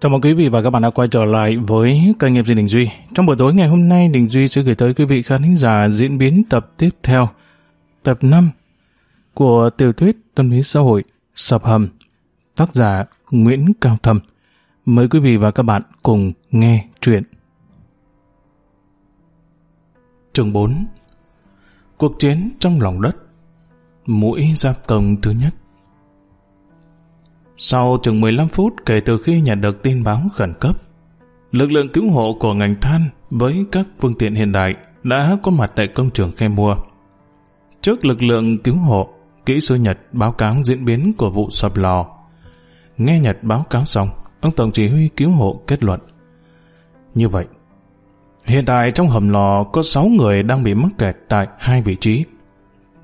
Chào mừng quý vị và các bạn đã quay trở lại với kênh nghiệp Đình Duy. Trong buổi tối ngày hôm nay, Đình Duy sẽ gửi tới quý vị khán thính giả diễn biến tập tiếp theo, tập 5 của tiểu thuyết tâm lý xã hội Sập Hầm, tác giả Nguyễn Cao Thầm. Mời quý vị và các bạn cùng nghe truyện. Chương 4 Cuộc chiến trong lòng đất Mũi giáp công thứ nhất sau chừng 15 phút kể từ khi nhận được tin báo khẩn cấp, lực lượng cứu hộ của ngành than với các phương tiện hiện đại đã có mặt tại công trường khe mua. Trước lực lượng cứu hộ, kỹ sư Nhật báo cáo diễn biến của vụ sập lò. Nghe Nhật báo cáo xong, ông Tổng chỉ huy cứu hộ kết luận. Như vậy, hiện tại trong hầm lò có 6 người đang bị mắc kẹt tại hai vị trí.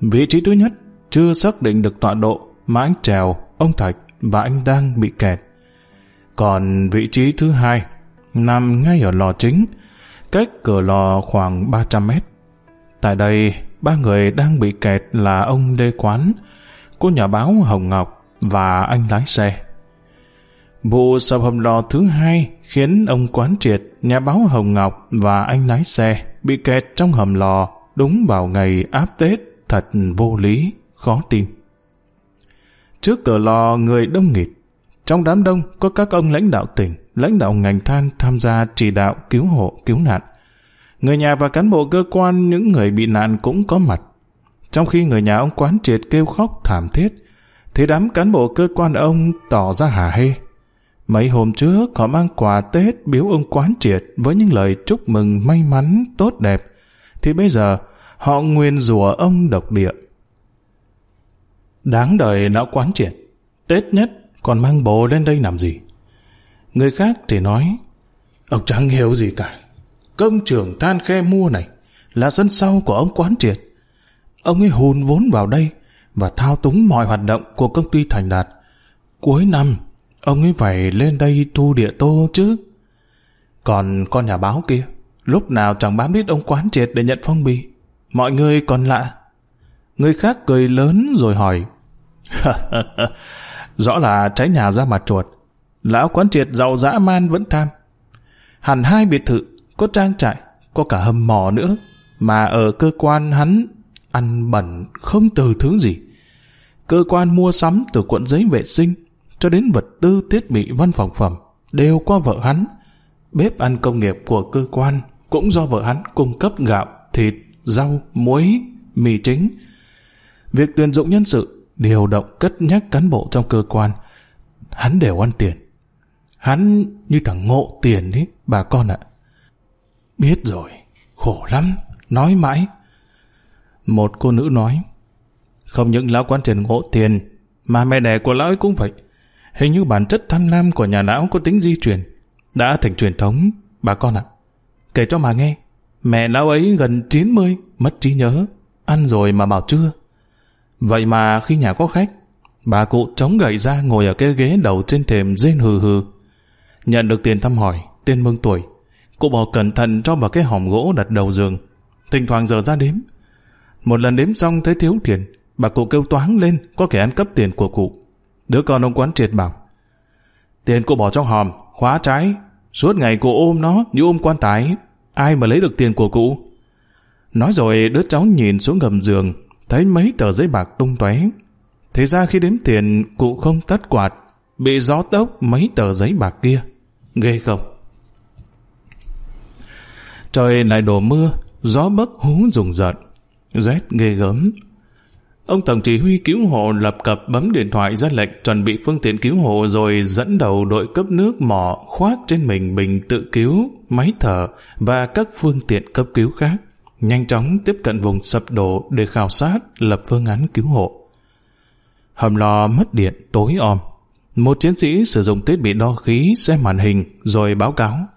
Vị trí thứ nhất chưa xác định được tọa độ mà anh Trèo, ông Thạch và anh đang bị kẹt. Còn vị trí thứ hai nằm ngay ở lò chính, cách cửa lò khoảng 300 mét. Tại đây, ba người đang bị kẹt là ông Lê Quán, cô nhà báo Hồng Ngọc và anh lái xe. Vụ sập hầm lò thứ hai khiến ông Quán Triệt, nhà báo Hồng Ngọc và anh lái xe bị kẹt trong hầm lò đúng vào ngày áp Tết thật vô lý, khó tin. Trước cửa lò người đông nghịt. Trong đám đông có các ông lãnh đạo tỉnh, lãnh đạo ngành than tham gia chỉ đạo cứu hộ, cứu nạn. Người nhà và cán bộ cơ quan những người bị nạn cũng có mặt. Trong khi người nhà ông quán triệt kêu khóc thảm thiết, thì đám cán bộ cơ quan ông tỏ ra hả hê. Mấy hôm trước họ mang quà Tết biếu ông quán triệt với những lời chúc mừng may mắn, tốt đẹp. Thì bây giờ họ nguyên rủa ông độc địa. Đáng đời não quán triển. Tết nhất còn mang bồ lên đây làm gì? Người khác thì nói, ông chẳng hiểu gì cả. Công trường than khe mua này là sân sau của ông quán triệt. Ông ấy hùn vốn vào đây và thao túng mọi hoạt động của công ty Thành Đạt. Cuối năm, ông ấy phải lên đây thu địa tô chứ. Còn con nhà báo kia, lúc nào chẳng bám biết ông quán triệt để nhận phong bì. Mọi người còn lạ. Người khác cười lớn rồi hỏi, Rõ là trái nhà ra mặt chuột. Lão quán triệt giàu dã man vẫn tham. Hẳn hai biệt thự, có trang trại, có cả hầm mỏ nữa. Mà ở cơ quan hắn ăn bẩn không từ thứ gì. Cơ quan mua sắm từ cuộn giấy vệ sinh cho đến vật tư thiết bị văn phòng phẩm đều qua vợ hắn. Bếp ăn công nghiệp của cơ quan cũng do vợ hắn cung cấp gạo, thịt, rau, muối, mì chính. Việc tuyển dụng nhân sự điều động cất nhắc cán bộ trong cơ quan, hắn đều ăn tiền. Hắn như thằng ngộ tiền ấy, bà con ạ. Biết rồi, khổ lắm, nói mãi. Một cô nữ nói, không những lão quan tiền ngộ tiền, mà mẹ đẻ của lão ấy cũng vậy. Hình như bản chất tham lam của nhà lão có tính di truyền, đã thành truyền thống, bà con ạ. Kể cho mà nghe, mẹ lão ấy gần 90, mất trí nhớ, ăn rồi mà bảo chưa. Vậy mà khi nhà có khách, bà cụ chống gậy ra ngồi ở cái ghế đầu trên thềm rên hừ hừ. Nhận được tiền thăm hỏi, tên mừng tuổi, cụ bỏ cẩn thận cho vào cái hòm gỗ đặt đầu giường. Thỉnh thoảng giờ ra đếm. Một lần đếm xong thấy thiếu tiền, bà cụ kêu toáng lên có kẻ ăn cắp tiền của cụ. Đứa con ông quán triệt bảo, tiền cụ bỏ trong hòm, khóa trái, suốt ngày cụ ôm nó như ôm quan tài, ai mà lấy được tiền của cụ. Nói rồi đứa cháu nhìn xuống gầm giường, thấy mấy tờ giấy bạc tung tóe. Thế ra khi đếm tiền, cụ không tất quạt, bị gió tốc mấy tờ giấy bạc kia. Ghê không? Trời lại đổ mưa, gió bấc hú rùng rợn, rét ghê gớm. Ông Tổng chỉ huy cứu hộ lập cập bấm điện thoại ra lệnh chuẩn bị phương tiện cứu hộ rồi dẫn đầu đội cấp nước mỏ khoác trên mình bình tự cứu, máy thở và các phương tiện cấp cứu khác nhanh chóng tiếp cận vùng sập đổ để khảo sát lập phương án cứu hộ. Hầm lò mất điện tối om. Một chiến sĩ sử dụng thiết bị đo khí xem màn hình rồi báo cáo.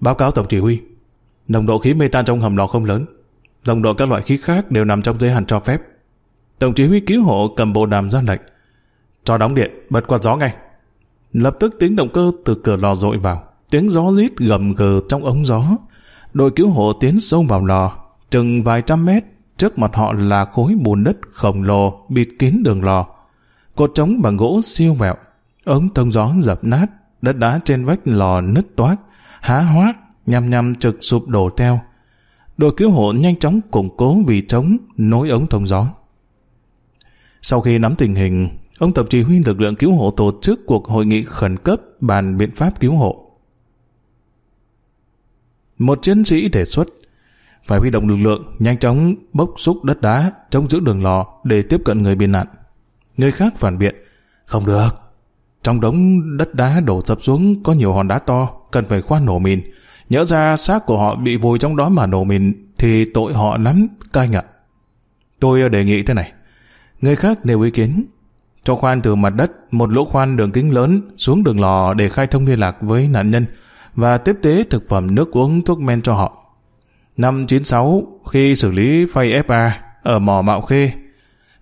Báo cáo Tổng chỉ huy. Nồng độ khí metan trong hầm lò không lớn. Nồng độ các loại khí khác đều nằm trong giới hạn cho phép. Tổng chỉ huy cứu hộ cầm bộ đàm ra lệnh. Cho đóng điện, bật quạt gió ngay. Lập tức tiếng động cơ từ cửa lò dội vào. Tiếng gió rít gầm gừ trong ống gió đội cứu hộ tiến sâu vào lò, chừng vài trăm mét, trước mặt họ là khối bùn đất khổng lồ bịt kín đường lò. Cột trống bằng gỗ siêu vẹo, ống thông gió dập nát, đất đá trên vách lò nứt toác, há hoác, nhằm nhằm trực sụp đổ theo. Đội cứu hộ nhanh chóng củng cố vì chống nối ống thông gió. Sau khi nắm tình hình, ông tập chỉ huy lực lượng cứu hộ tổ chức cuộc hội nghị khẩn cấp bàn biện pháp cứu hộ. Một chiến sĩ đề xuất phải huy động lực lượng nhanh chóng bốc xúc đất đá chống giữ đường lò để tiếp cận người bị nạn. Người khác phản biện, không được. Trong đống đất đá đổ sập xuống có nhiều hòn đá to, cần phải khoan nổ mìn. Nhớ ra xác của họ bị vùi trong đó mà nổ mìn thì tội họ lắm, cai ngặt Tôi đề nghị thế này. Người khác nêu ý kiến. Cho khoan từ mặt đất một lỗ khoan đường kính lớn xuống đường lò để khai thông liên lạc với nạn nhân và tiếp tế thực phẩm nước uống thuốc men cho họ. Năm 96, khi xử lý phay FA ở mỏ Mạo Khê,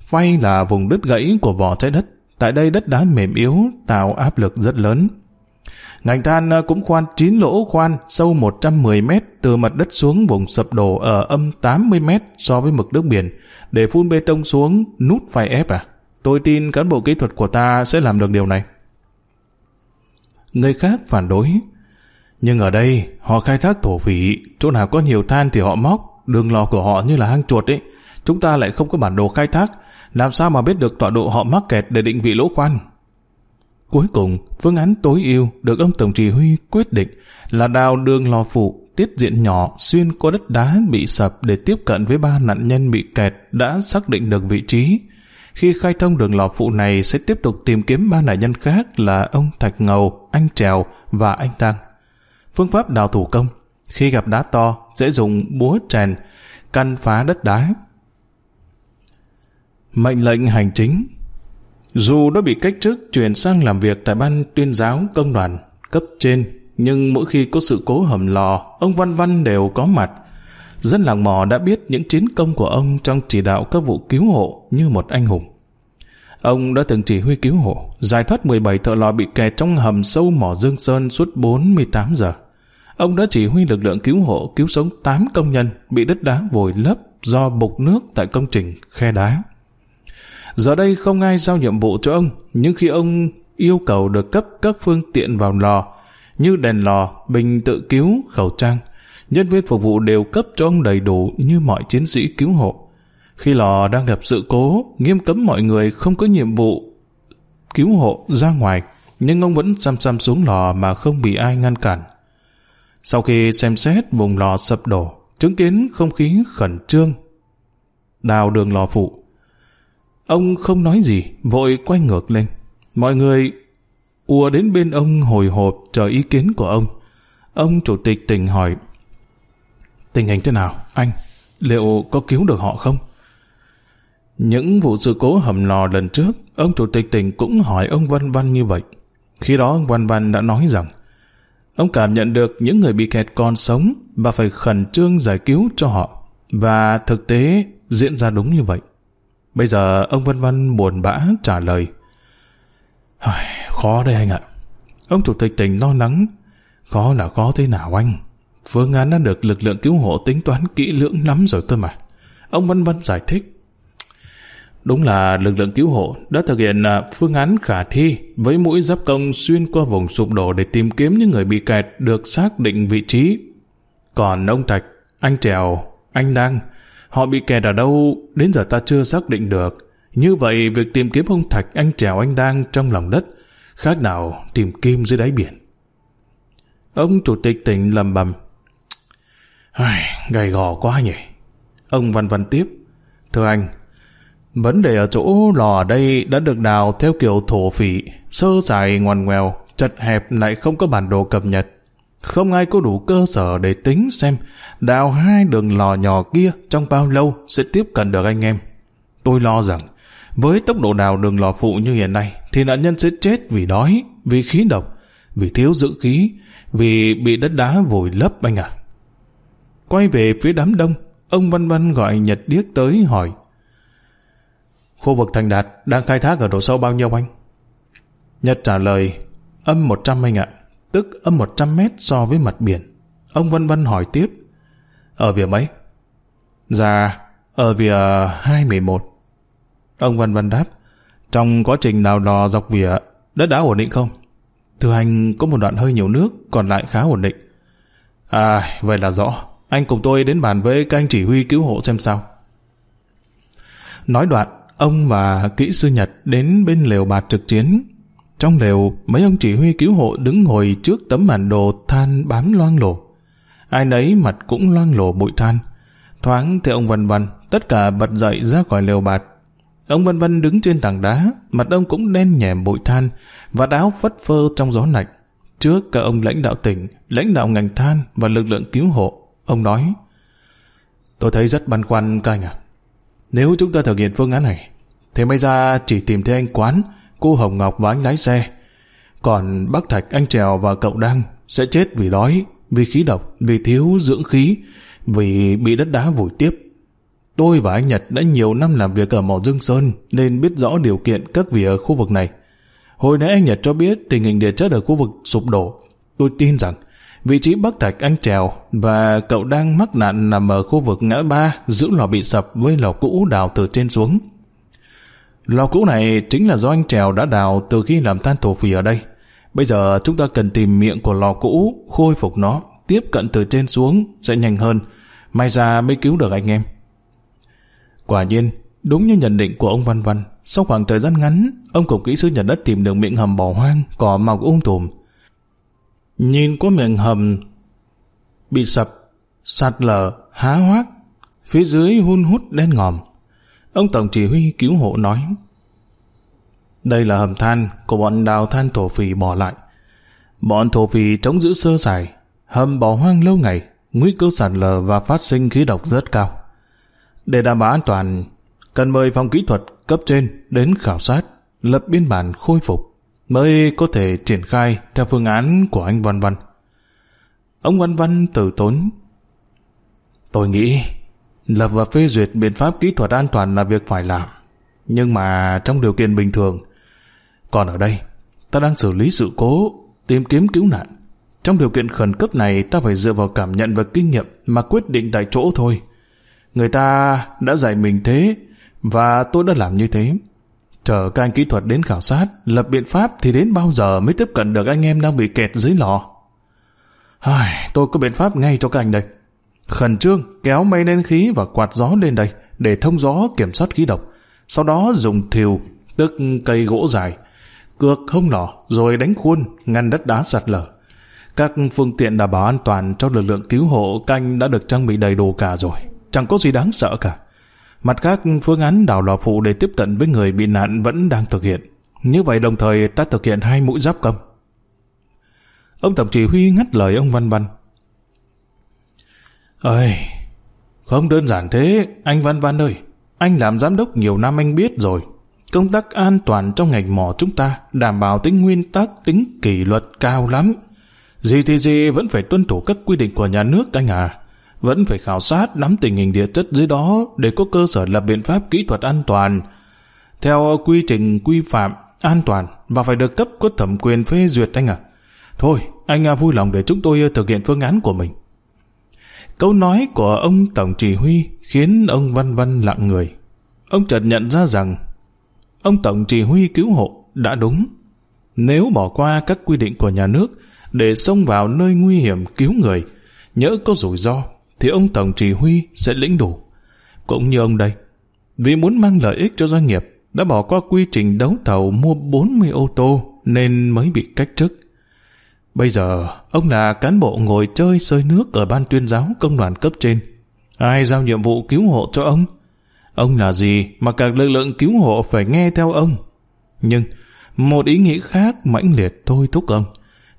phay là vùng đứt gãy của vỏ trái đất. Tại đây đất đá mềm yếu tạo áp lực rất lớn. Ngành than cũng khoan 9 lỗ khoan sâu 110 mét từ mặt đất xuống vùng sập đổ ở âm 80 mét so với mực nước biển để phun bê tông xuống nút phay ép à. Tôi tin cán bộ kỹ thuật của ta sẽ làm được điều này. Người khác phản đối nhưng ở đây, họ khai thác thổ phỉ, chỗ nào có nhiều than thì họ móc, đường lò của họ như là hang chuột ấy. Chúng ta lại không có bản đồ khai thác, làm sao mà biết được tọa độ họ mắc kẹt để định vị lỗ khoan. Cuối cùng, phương án tối ưu được ông Tổng chỉ huy quyết định là đào đường lò phụ tiết diện nhỏ xuyên qua đất đá bị sập để tiếp cận với ba nạn nhân bị kẹt đã xác định được vị trí. Khi khai thông đường lò phụ này sẽ tiếp tục tìm kiếm ba nạn nhân khác là ông Thạch Ngầu, anh Trèo và anh Đăng. Phương pháp đào thủ công, khi gặp đá to sẽ dùng búa chèn, căn phá đất đá. Mệnh lệnh hành chính Dù đã bị cách chức chuyển sang làm việc tại ban tuyên giáo công đoàn cấp trên, nhưng mỗi khi có sự cố hầm lò, ông Văn Văn đều có mặt. Dân làng mò đã biết những chiến công của ông trong chỉ đạo các vụ cứu hộ như một anh hùng. Ông đã từng chỉ huy cứu hộ, giải thoát 17 thợ lò bị kẹt trong hầm sâu mỏ Dương Sơn suốt 48 giờ. Ông đã chỉ huy lực lượng cứu hộ cứu sống 8 công nhân bị đất đá vùi lấp do bục nước tại công trình khe đá. Giờ đây không ai giao nhiệm vụ cho ông, nhưng khi ông yêu cầu được cấp các phương tiện vào lò, như đèn lò, bình tự cứu, khẩu trang, nhân viên phục vụ đều cấp cho ông đầy đủ như mọi chiến sĩ cứu hộ. Khi lò đang gặp sự cố, nghiêm cấm mọi người không có nhiệm vụ cứu hộ ra ngoài, nhưng ông vẫn xăm xăm xuống lò mà không bị ai ngăn cản. Sau khi xem xét vùng lò sập đổ, chứng kiến không khí khẩn trương, đào đường lò phụ. Ông không nói gì, vội quay ngược lên. Mọi người ùa đến bên ông hồi hộp chờ ý kiến của ông. Ông chủ tịch tỉnh hỏi, tình hình thế nào, anh? Liệu có cứu được họ không? Những vụ sự cố hầm lò lần trước, ông chủ tịch tỉnh cũng hỏi ông Văn Văn như vậy. Khi đó ông Văn Văn đã nói rằng Ông cảm nhận được những người bị kẹt còn sống và phải khẩn trương giải cứu cho họ. Và thực tế diễn ra đúng như vậy. Bây giờ, ông Vân Vân buồn bã trả lời. Khó đây anh ạ. Ông chủ tịch tỉnh lo lắng. Khó là khó thế nào anh? Phương án đã được lực lượng cứu hộ tính toán kỹ lưỡng lắm rồi cơ mà. Ông Vân Vân giải thích. Đúng là lực lượng cứu hộ đã thực hiện à, phương án khả thi với mũi giáp công xuyên qua vùng sụp đổ để tìm kiếm những người bị kẹt được xác định vị trí. Còn ông Thạch, anh Trèo, anh Đăng, họ bị kẹt ở đâu đến giờ ta chưa xác định được. Như vậy việc tìm kiếm ông Thạch, anh Trèo, anh Đăng trong lòng đất khác nào tìm kim dưới đáy biển. Ông chủ tịch tỉnh lầm bầm. Gầy gò quá nhỉ. Ông văn văn tiếp. Thưa anh, Vấn đề ở chỗ lò ở đây đã được đào theo kiểu thổ phỉ, sơ dài ngoằn ngoèo, chật hẹp lại không có bản đồ cập nhật. Không ai có đủ cơ sở để tính xem đào hai đường lò nhỏ kia trong bao lâu sẽ tiếp cận được anh em. Tôi lo rằng với tốc độ đào đường lò phụ như hiện nay thì nạn nhân sẽ chết vì đói, vì khí độc, vì thiếu dưỡng khí, vì bị đất đá vùi lấp anh à. Quay về phía đám đông, ông Văn Văn gọi Nhật Điếc tới hỏi Khu vực thành đạt đang khai thác ở độ sâu bao nhiêu anh? Nhật trả lời, âm 100 anh ạ, tức âm 100 mét so với mặt biển. Ông Vân Vân hỏi tiếp, ở vỉa mấy? Dạ, ở vỉa 211. Ông Vân Vân đáp, trong quá trình đào lò dọc vỉa, đất đã ổn định không? Thưa anh, có một đoạn hơi nhiều nước, còn lại khá ổn định. À, vậy là rõ. Anh cùng tôi đến bàn với các anh chỉ huy cứu hộ xem sao. Nói đoạn, ông và kỹ sư Nhật đến bên lều bạt trực chiến. Trong lều, mấy ông chỉ huy cứu hộ đứng ngồi trước tấm bản đồ than bám loang lổ. Ai nấy mặt cũng loang lổ bụi than. Thoáng thì ông vân vân tất cả bật dậy ra khỏi lều bạt. Ông vân vân đứng trên tảng đá, mặt ông cũng đen nhèm bụi than, và áo phất phơ trong gió lạnh. Trước cả ông lãnh đạo tỉnh, lãnh đạo ngành than và lực lượng cứu hộ, ông nói Tôi thấy rất băn khoăn các anh à. Nếu chúng ta thực hiện phương án này, thì may ra chỉ tìm thấy anh Quán, cô Hồng Ngọc và anh lái xe. Còn bác Thạch, anh Trèo và cậu Đăng sẽ chết vì đói, vì khí độc, vì thiếu dưỡng khí, vì bị đất đá vùi tiếp. Tôi và anh Nhật đã nhiều năm làm việc ở mỏ Dương Sơn nên biết rõ điều kiện các vị ở khu vực này. Hồi nãy anh Nhật cho biết tình hình địa chất ở khu vực sụp đổ. Tôi tin rằng vị trí Bắc Thạch anh Trèo và cậu đang mắc nạn nằm ở khu vực ngã ba giữa lò bị sập với lò cũ đào từ trên xuống. Lò cũ này chính là do anh Trèo đã đào từ khi làm than thổ phỉ ở đây. Bây giờ chúng ta cần tìm miệng của lò cũ, khôi phục nó, tiếp cận từ trên xuống sẽ nhanh hơn. May ra mới cứu được anh em. Quả nhiên, đúng như nhận định của ông Văn Văn, sau khoảng thời gian ngắn, ông cục kỹ sư nhận đất tìm được miệng hầm bỏ hoang, cỏ mọc um tùm. Nhìn có miệng hầm bị sập, sạt lở, há hoác, phía dưới hun hút đen ngòm. Ông Tổng chỉ huy cứu hộ nói, đây là hầm than của bọn đào than thổ phì bỏ lại. Bọn thổ phì chống giữ sơ sài, hầm bỏ hoang lâu ngày, nguy cơ sạt lở và phát sinh khí độc rất cao. Để đảm bảo an toàn, cần mời phòng kỹ thuật cấp trên đến khảo sát, lập biên bản khôi phục, mới có thể triển khai theo phương án của anh Văn Văn. Ông Văn Văn từ tốn. Tôi nghĩ, lập và phê duyệt biện pháp kỹ thuật an toàn là việc phải làm. Nhưng mà trong điều kiện bình thường, còn ở đây, ta đang xử lý sự cố, tìm kiếm cứu nạn. Trong điều kiện khẩn cấp này, ta phải dựa vào cảm nhận và kinh nghiệm mà quyết định tại chỗ thôi. Người ta đã dạy mình thế, và tôi đã làm như thế. Chờ các anh kỹ thuật đến khảo sát, lập biện pháp thì đến bao giờ mới tiếp cận được anh em đang bị kẹt dưới lò. Ai, tôi có biện pháp ngay cho các anh đây. Khẩn trương kéo mây lên khí và quạt gió lên đây để thông gió kiểm soát khí độc. Sau đó dùng thiều, tức cây gỗ dài, cược hông lò rồi đánh khuôn, ngăn đất đá sạt lở. Các phương tiện đảm bảo an toàn cho lực lượng cứu hộ canh đã được trang bị đầy đủ cả rồi chẳng có gì đáng sợ cả. Mặt khác, phương án đào lò phụ để tiếp cận với người bị nạn vẫn đang thực hiện. Như vậy đồng thời ta thực hiện hai mũi giáp công. Ông Tổng chỉ huy ngắt lời ông Văn Văn. Ơi, không đơn giản thế, anh Văn Văn ơi. Anh làm giám đốc nhiều năm anh biết rồi. Công tác an toàn trong ngành mỏ chúng ta đảm bảo tính nguyên tắc, tính kỷ luật cao lắm. Gì thì gì vẫn phải tuân thủ các quy định của nhà nước anh à vẫn phải khảo sát nắm tình hình địa chất dưới đó để có cơ sở lập biện pháp kỹ thuật an toàn theo quy trình quy phạm an toàn và phải được cấp có thẩm quyền phê duyệt anh à. Thôi, anh à, vui lòng để chúng tôi à, thực hiện phương án của mình. Câu nói của ông Tổng Chỉ Huy khiến ông Văn Văn lặng người. Ông chợt nhận ra rằng ông Tổng Chỉ Huy cứu hộ đã đúng. Nếu bỏ qua các quy định của nhà nước để xông vào nơi nguy hiểm cứu người, nhỡ có rủi ro thì ông Tổng chỉ huy sẽ lĩnh đủ. Cũng như ông đây, vì muốn mang lợi ích cho doanh nghiệp, đã bỏ qua quy trình đấu thầu mua 40 ô tô nên mới bị cách chức. Bây giờ, ông là cán bộ ngồi chơi sơi nước ở ban tuyên giáo công đoàn cấp trên. Ai giao nhiệm vụ cứu hộ cho ông? Ông là gì mà các lực lượng cứu hộ phải nghe theo ông? Nhưng, một ý nghĩ khác mãnh liệt thôi thúc ông.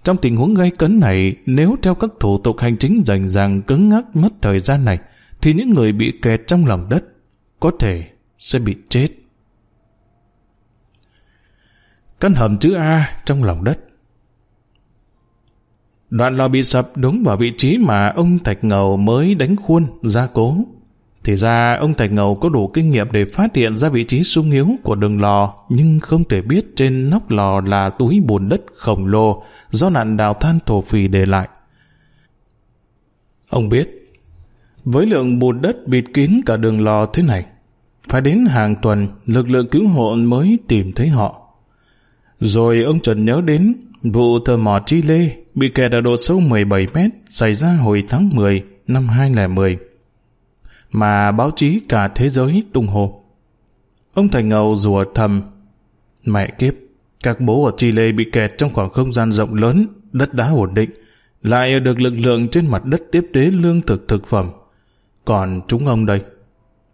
Trong tình huống gây cấn này, nếu theo các thủ tục hành chính rành ràng cứng ngắc mất thời gian này, thì những người bị kẹt trong lòng đất có thể sẽ bị chết. Căn hầm chữ A trong lòng đất Đoạn lò bị sập đúng vào vị trí mà ông Thạch Ngầu mới đánh khuôn, gia cố. Thì ra ông Thạch Ngầu có đủ kinh nghiệm để phát hiện ra vị trí sung yếu của đường lò, nhưng không thể biết trên nóc lò là túi bùn đất khổng lồ do nạn đào than thổ phì để lại. Ông biết, với lượng bùn đất bịt kín cả đường lò thế này, phải đến hàng tuần lực lượng cứu hộ mới tìm thấy họ. Rồi ông Trần nhớ đến Vụ thợ mỏ Chile bị kẹt ở độ sâu 17 mét xảy ra hồi tháng 10 năm 2010 mà báo chí cả thế giới tung hô. Ông Thành Ngầu rùa thầm Mẹ kiếp, các bố ở Chile bị kẹt trong khoảng không gian rộng lớn, đất đá ổn định, lại được lực lượng trên mặt đất tiếp tế lương thực thực phẩm. Còn chúng ông đây,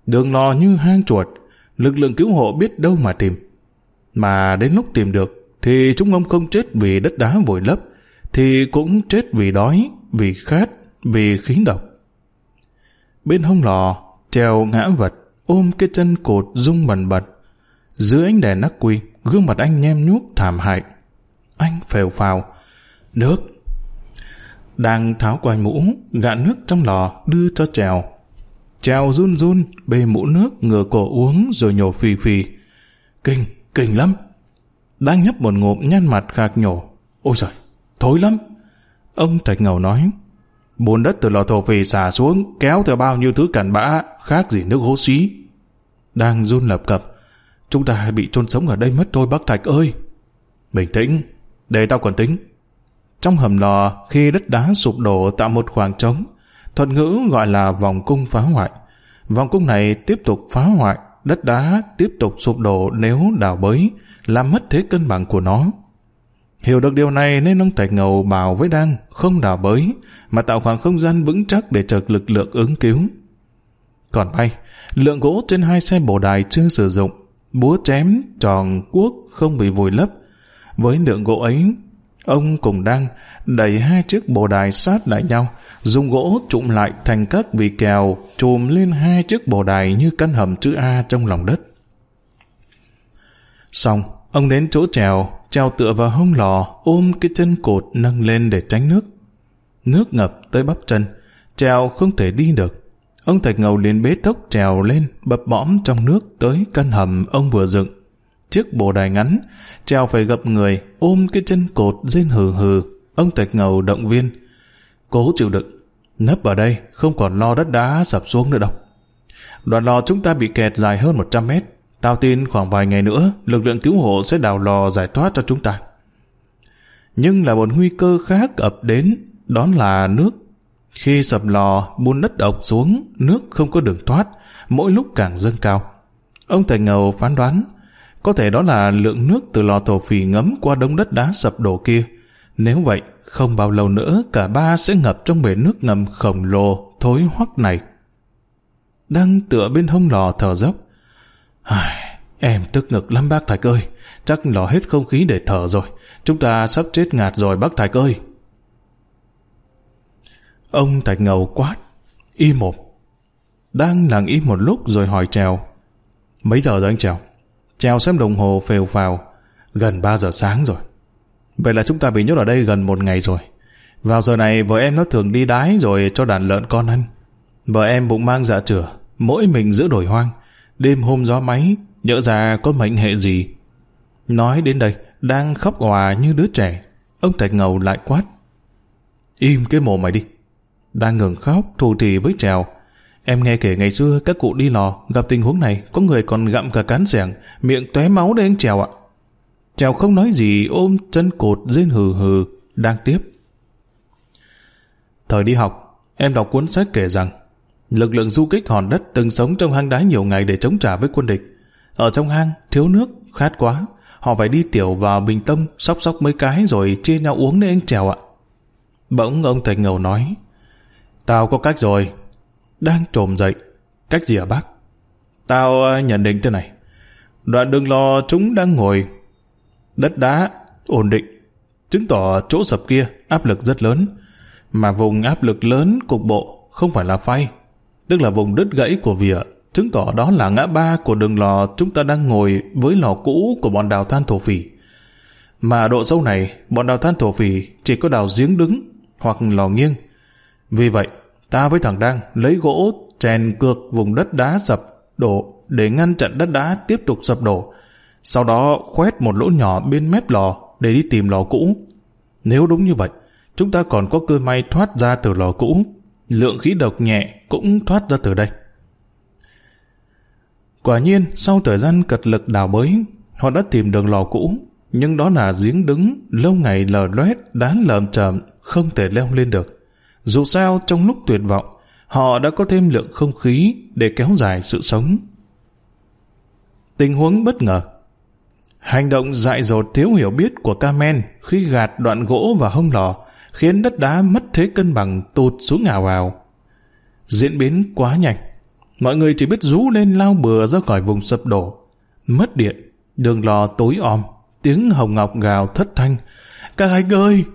đường lò như hang chuột, lực lượng cứu hộ biết đâu mà tìm. Mà đến lúc tìm được, thì chúng ông không chết vì đất đá vùi lấp, thì cũng chết vì đói, vì khát, vì khí độc. Bên hông lò, treo ngã vật, ôm cái chân cột rung bần bật. Dưới ánh đèn nắc quy, gương mặt anh nhem nhuốc thảm hại. Anh phèo phào. Nước. Đang tháo quai mũ, gạn nước trong lò đưa cho trèo. Trèo run run, bê mũ nước, ngửa cổ uống rồi nhổ phì phì. Kinh, kinh lắm. Đang nhấp một ngụm nhăn mặt khạc nhổ. Ôi trời, thối lắm. Ông Thạch Ngầu nói, bùn đất từ lò thổ phì xả xuống, kéo theo bao nhiêu thứ cặn bã, khác gì nước hố xí. Đang run lập cập, chúng ta bị chôn sống ở đây mất thôi bác Thạch ơi. Bình tĩnh, để tao còn tính. Trong hầm lò, khi đất đá sụp đổ tạo một khoảng trống, thuật ngữ gọi là vòng cung phá hoại. Vòng cung này tiếp tục phá hoại, đất đá tiếp tục sụp đổ nếu đào bới, làm mất thế cân bằng của nó. Hiểu được điều này nên ông Thạch Ngầu bảo với Đăng không đào bới, mà tạo khoảng không gian vững chắc để chờ lực lượng ứng cứu. Còn may, lượng gỗ trên hai xe bổ đài chưa sử dụng, búa chém, tròn, cuốc không bị vùi lấp. Với lượng gỗ ấy, ông cùng Đăng đẩy hai chiếc bồ đài sát lại nhau, dùng gỗ trụm lại thành các vị kèo trùm lên hai chiếc bồ đài như căn hầm chữ A trong lòng đất. Xong, ông đến chỗ trèo, treo tựa vào hông lò, ôm cái chân cột nâng lên để tránh nước. Nước ngập tới bắp chân, trèo không thể đi được. Ông Thạch Ngầu liền bế tốc trèo lên, bập bõm trong nước tới căn hầm ông vừa dựng. Chiếc bồ đài ngắn, trèo phải gập người, ôm cái chân cột rên hừ hừ. Ông Thạch Ngầu động viên. Cố chịu đựng, nấp ở đây, không còn lo đất đá sập xuống nữa đâu. Đoạn lò chúng ta bị kẹt dài hơn 100 mét. Tao tin khoảng vài ngày nữa, lực lượng cứu hộ sẽ đào lò giải thoát cho chúng ta. Nhưng là một nguy cơ khác ập đến, đó là nước. Khi sập lò, bùn đất ọc xuống, nước không có đường thoát, mỗi lúc càng dâng cao. Ông Thầy Ngầu phán đoán, có thể đó là lượng nước từ lò thổ phì ngấm qua đống đất đá sập đổ kia. Nếu vậy, không bao lâu nữa cả ba sẽ ngập trong bể nước ngầm khổng lồ thối hoắc này. Đang tựa bên hông lò thở dốc. Ai, em tức ngực lắm bác Thạch ơi, chắc lò hết không khí để thở rồi. Chúng ta sắp chết ngạt rồi bác Thạch ơi. Ông Thạch ngầu quát, im một. Đang lặng im một lúc rồi hỏi Trèo. Mấy giờ rồi anh Trèo? Trèo xem đồng hồ phèo phào, gần 3 giờ sáng rồi. Vậy là chúng ta bị nhốt ở đây gần một ngày rồi. Vào giờ này vợ em nó thường đi đái rồi cho đàn lợn con ăn. Vợ em bụng mang dạ chửa, mỗi mình giữ đổi hoang. Đêm hôm gió máy, nhỡ ra có mệnh hệ gì. Nói đến đây, đang khóc hòa như đứa trẻ. Ông Thạch Ngầu lại quát. Im cái mồm mày đi. Đang ngừng khóc, thù thì với trèo. Em nghe kể ngày xưa các cụ đi lò, gặp tình huống này, có người còn gặm cả cán sẻng, miệng tóe máu đấy anh trèo ạ. Trèo không nói gì ôm chân cột rên hừ hừ, đang tiếp. Thời đi học, em đọc cuốn sách kể rằng lực lượng du kích hòn đất từng sống trong hang đá nhiều ngày để chống trả với quân địch. Ở trong hang, thiếu nước, khát quá, họ phải đi tiểu vào bình tâm, sóc sóc mấy cái rồi chia nhau uống nên anh trèo ạ. Bỗng ông Thạch Ngầu nói, Tao có cách rồi. Đang trồm dậy. Cách gì hả bác? Tao ờ, nhận định thế này. Đoạn đường lò chúng đang ngồi đất đá ổn định, chứng tỏ chỗ sập kia áp lực rất lớn, mà vùng áp lực lớn cục bộ không phải là phay, tức là vùng đứt gãy của vỉa, chứng tỏ đó là ngã ba của đường lò chúng ta đang ngồi với lò cũ của bọn đào than thổ phỉ. Mà độ sâu này, bọn đào than thổ phỉ chỉ có đào giếng đứng hoặc lò nghiêng. Vì vậy, ta với thằng Đăng lấy gỗ chèn cược vùng đất đá sập đổ để ngăn chặn đất đá tiếp tục sập đổ, sau đó khoét một lỗ nhỏ bên mép lò để đi tìm lò cũ. Nếu đúng như vậy, chúng ta còn có cơ may thoát ra từ lò cũ. Lượng khí độc nhẹ cũng thoát ra từ đây. Quả nhiên, sau thời gian cật lực đào bới, họ đã tìm đường lò cũ, nhưng đó là giếng đứng, lâu ngày lờ loét, đá lợm chậm, không thể leo lên được. Dù sao, trong lúc tuyệt vọng, họ đã có thêm lượng không khí để kéo dài sự sống. Tình huống bất ngờ Hành động dại dột thiếu hiểu biết của Kamen khi gạt đoạn gỗ vào hông lò khiến đất đá mất thế cân bằng tụt xuống ngào vào. Diễn biến quá nhanh. Mọi người chỉ biết rú lên lao bừa ra khỏi vùng sập đổ. Mất điện, đường lò tối om, tiếng hồng ngọc gào thất thanh. Các anh ơi!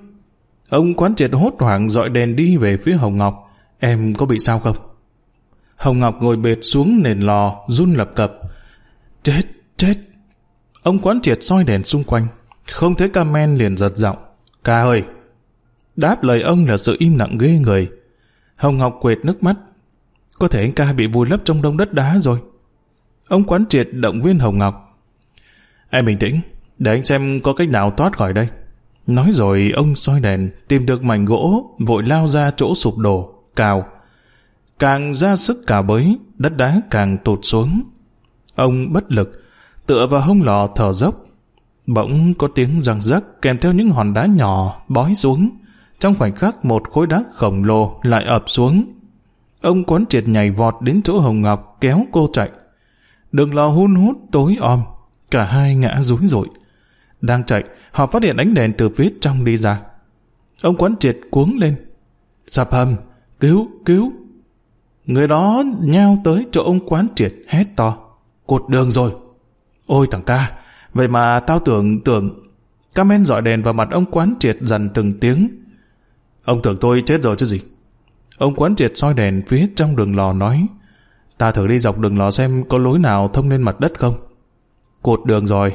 Ông quán triệt hốt hoảng dọi đèn đi về phía Hồng Ngọc. Em có bị sao không? Hồng Ngọc ngồi bệt xuống nền lò, run lập cập. Chết, chết! Ông quán triệt soi đèn xung quanh. Không thấy ca men liền giật giọng. Ca ơi! Đáp lời ông là sự im lặng ghê người. Hồng Ngọc quệt nước mắt. Có thể anh ca bị vùi lấp trong đông đất đá rồi. Ông quán triệt động viên Hồng Ngọc. Em bình tĩnh, để anh xem có cách nào thoát khỏi đây. Nói rồi ông soi đèn, tìm được mảnh gỗ, vội lao ra chỗ sụp đổ, cào. Càng ra sức cào bới, đất đá càng tụt xuống. Ông bất lực, tựa vào hông lò thở dốc. Bỗng có tiếng răng rắc kèm theo những hòn đá nhỏ bói xuống. Trong khoảnh khắc một khối đá khổng lồ lại ập xuống. Ông quán triệt nhảy vọt đến chỗ Hồng Ngọc kéo cô chạy. Đường lò hun hút tối om, cả hai ngã rúi rội. Đang chạy, họ phát hiện ánh đèn từ phía trong đi ra. Ông quán triệt cuống lên. Sạp hầm, cứu, cứu. Người đó nhao tới chỗ ông quán triệt hét to. Cột đường rồi. Ôi thằng ca, vậy mà tao tưởng tưởng... camen dọi đèn vào mặt ông quán triệt dần từng tiếng. Ông tưởng tôi chết rồi chứ gì. Ông quán triệt soi đèn phía trong đường lò nói Ta thử đi dọc đường lò xem có lối nào thông lên mặt đất không. Cột đường rồi.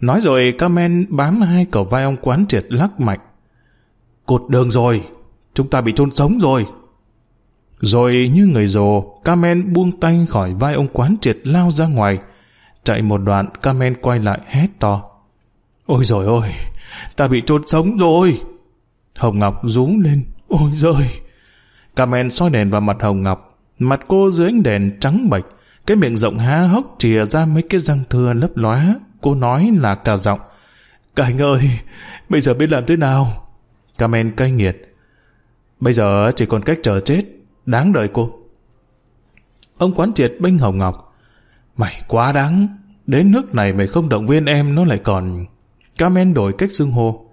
Nói rồi Carmen bám hai cầu vai ông quán triệt lắc mạnh. Cột đường rồi. Chúng ta bị chôn sống rồi. Rồi như người rồ, Carmen buông tay khỏi vai ông quán triệt lao ra ngoài. Chạy một đoạn, Carmen quay lại hét to. Ôi rồi ôi, ta bị chôn sống rồi. Hồng Ngọc rú lên. Ôi giời! Carmen soi đèn vào mặt Hồng Ngọc. Mặt cô dưới ánh đèn trắng bệch, cái miệng rộng há hốc chìa ra mấy cái răng thưa lấp lóa. Cô nói là cả giọng. Cả anh ơi, bây giờ biết làm thế nào? Carmen cay nghiệt. Bây giờ chỉ còn cách chờ chết. Đáng đợi cô. Ông quán triệt bênh Hồng Ngọc. Mày quá đáng. Đến nước này mày không động viên em nó lại còn... Carmen đổi cách xưng hô.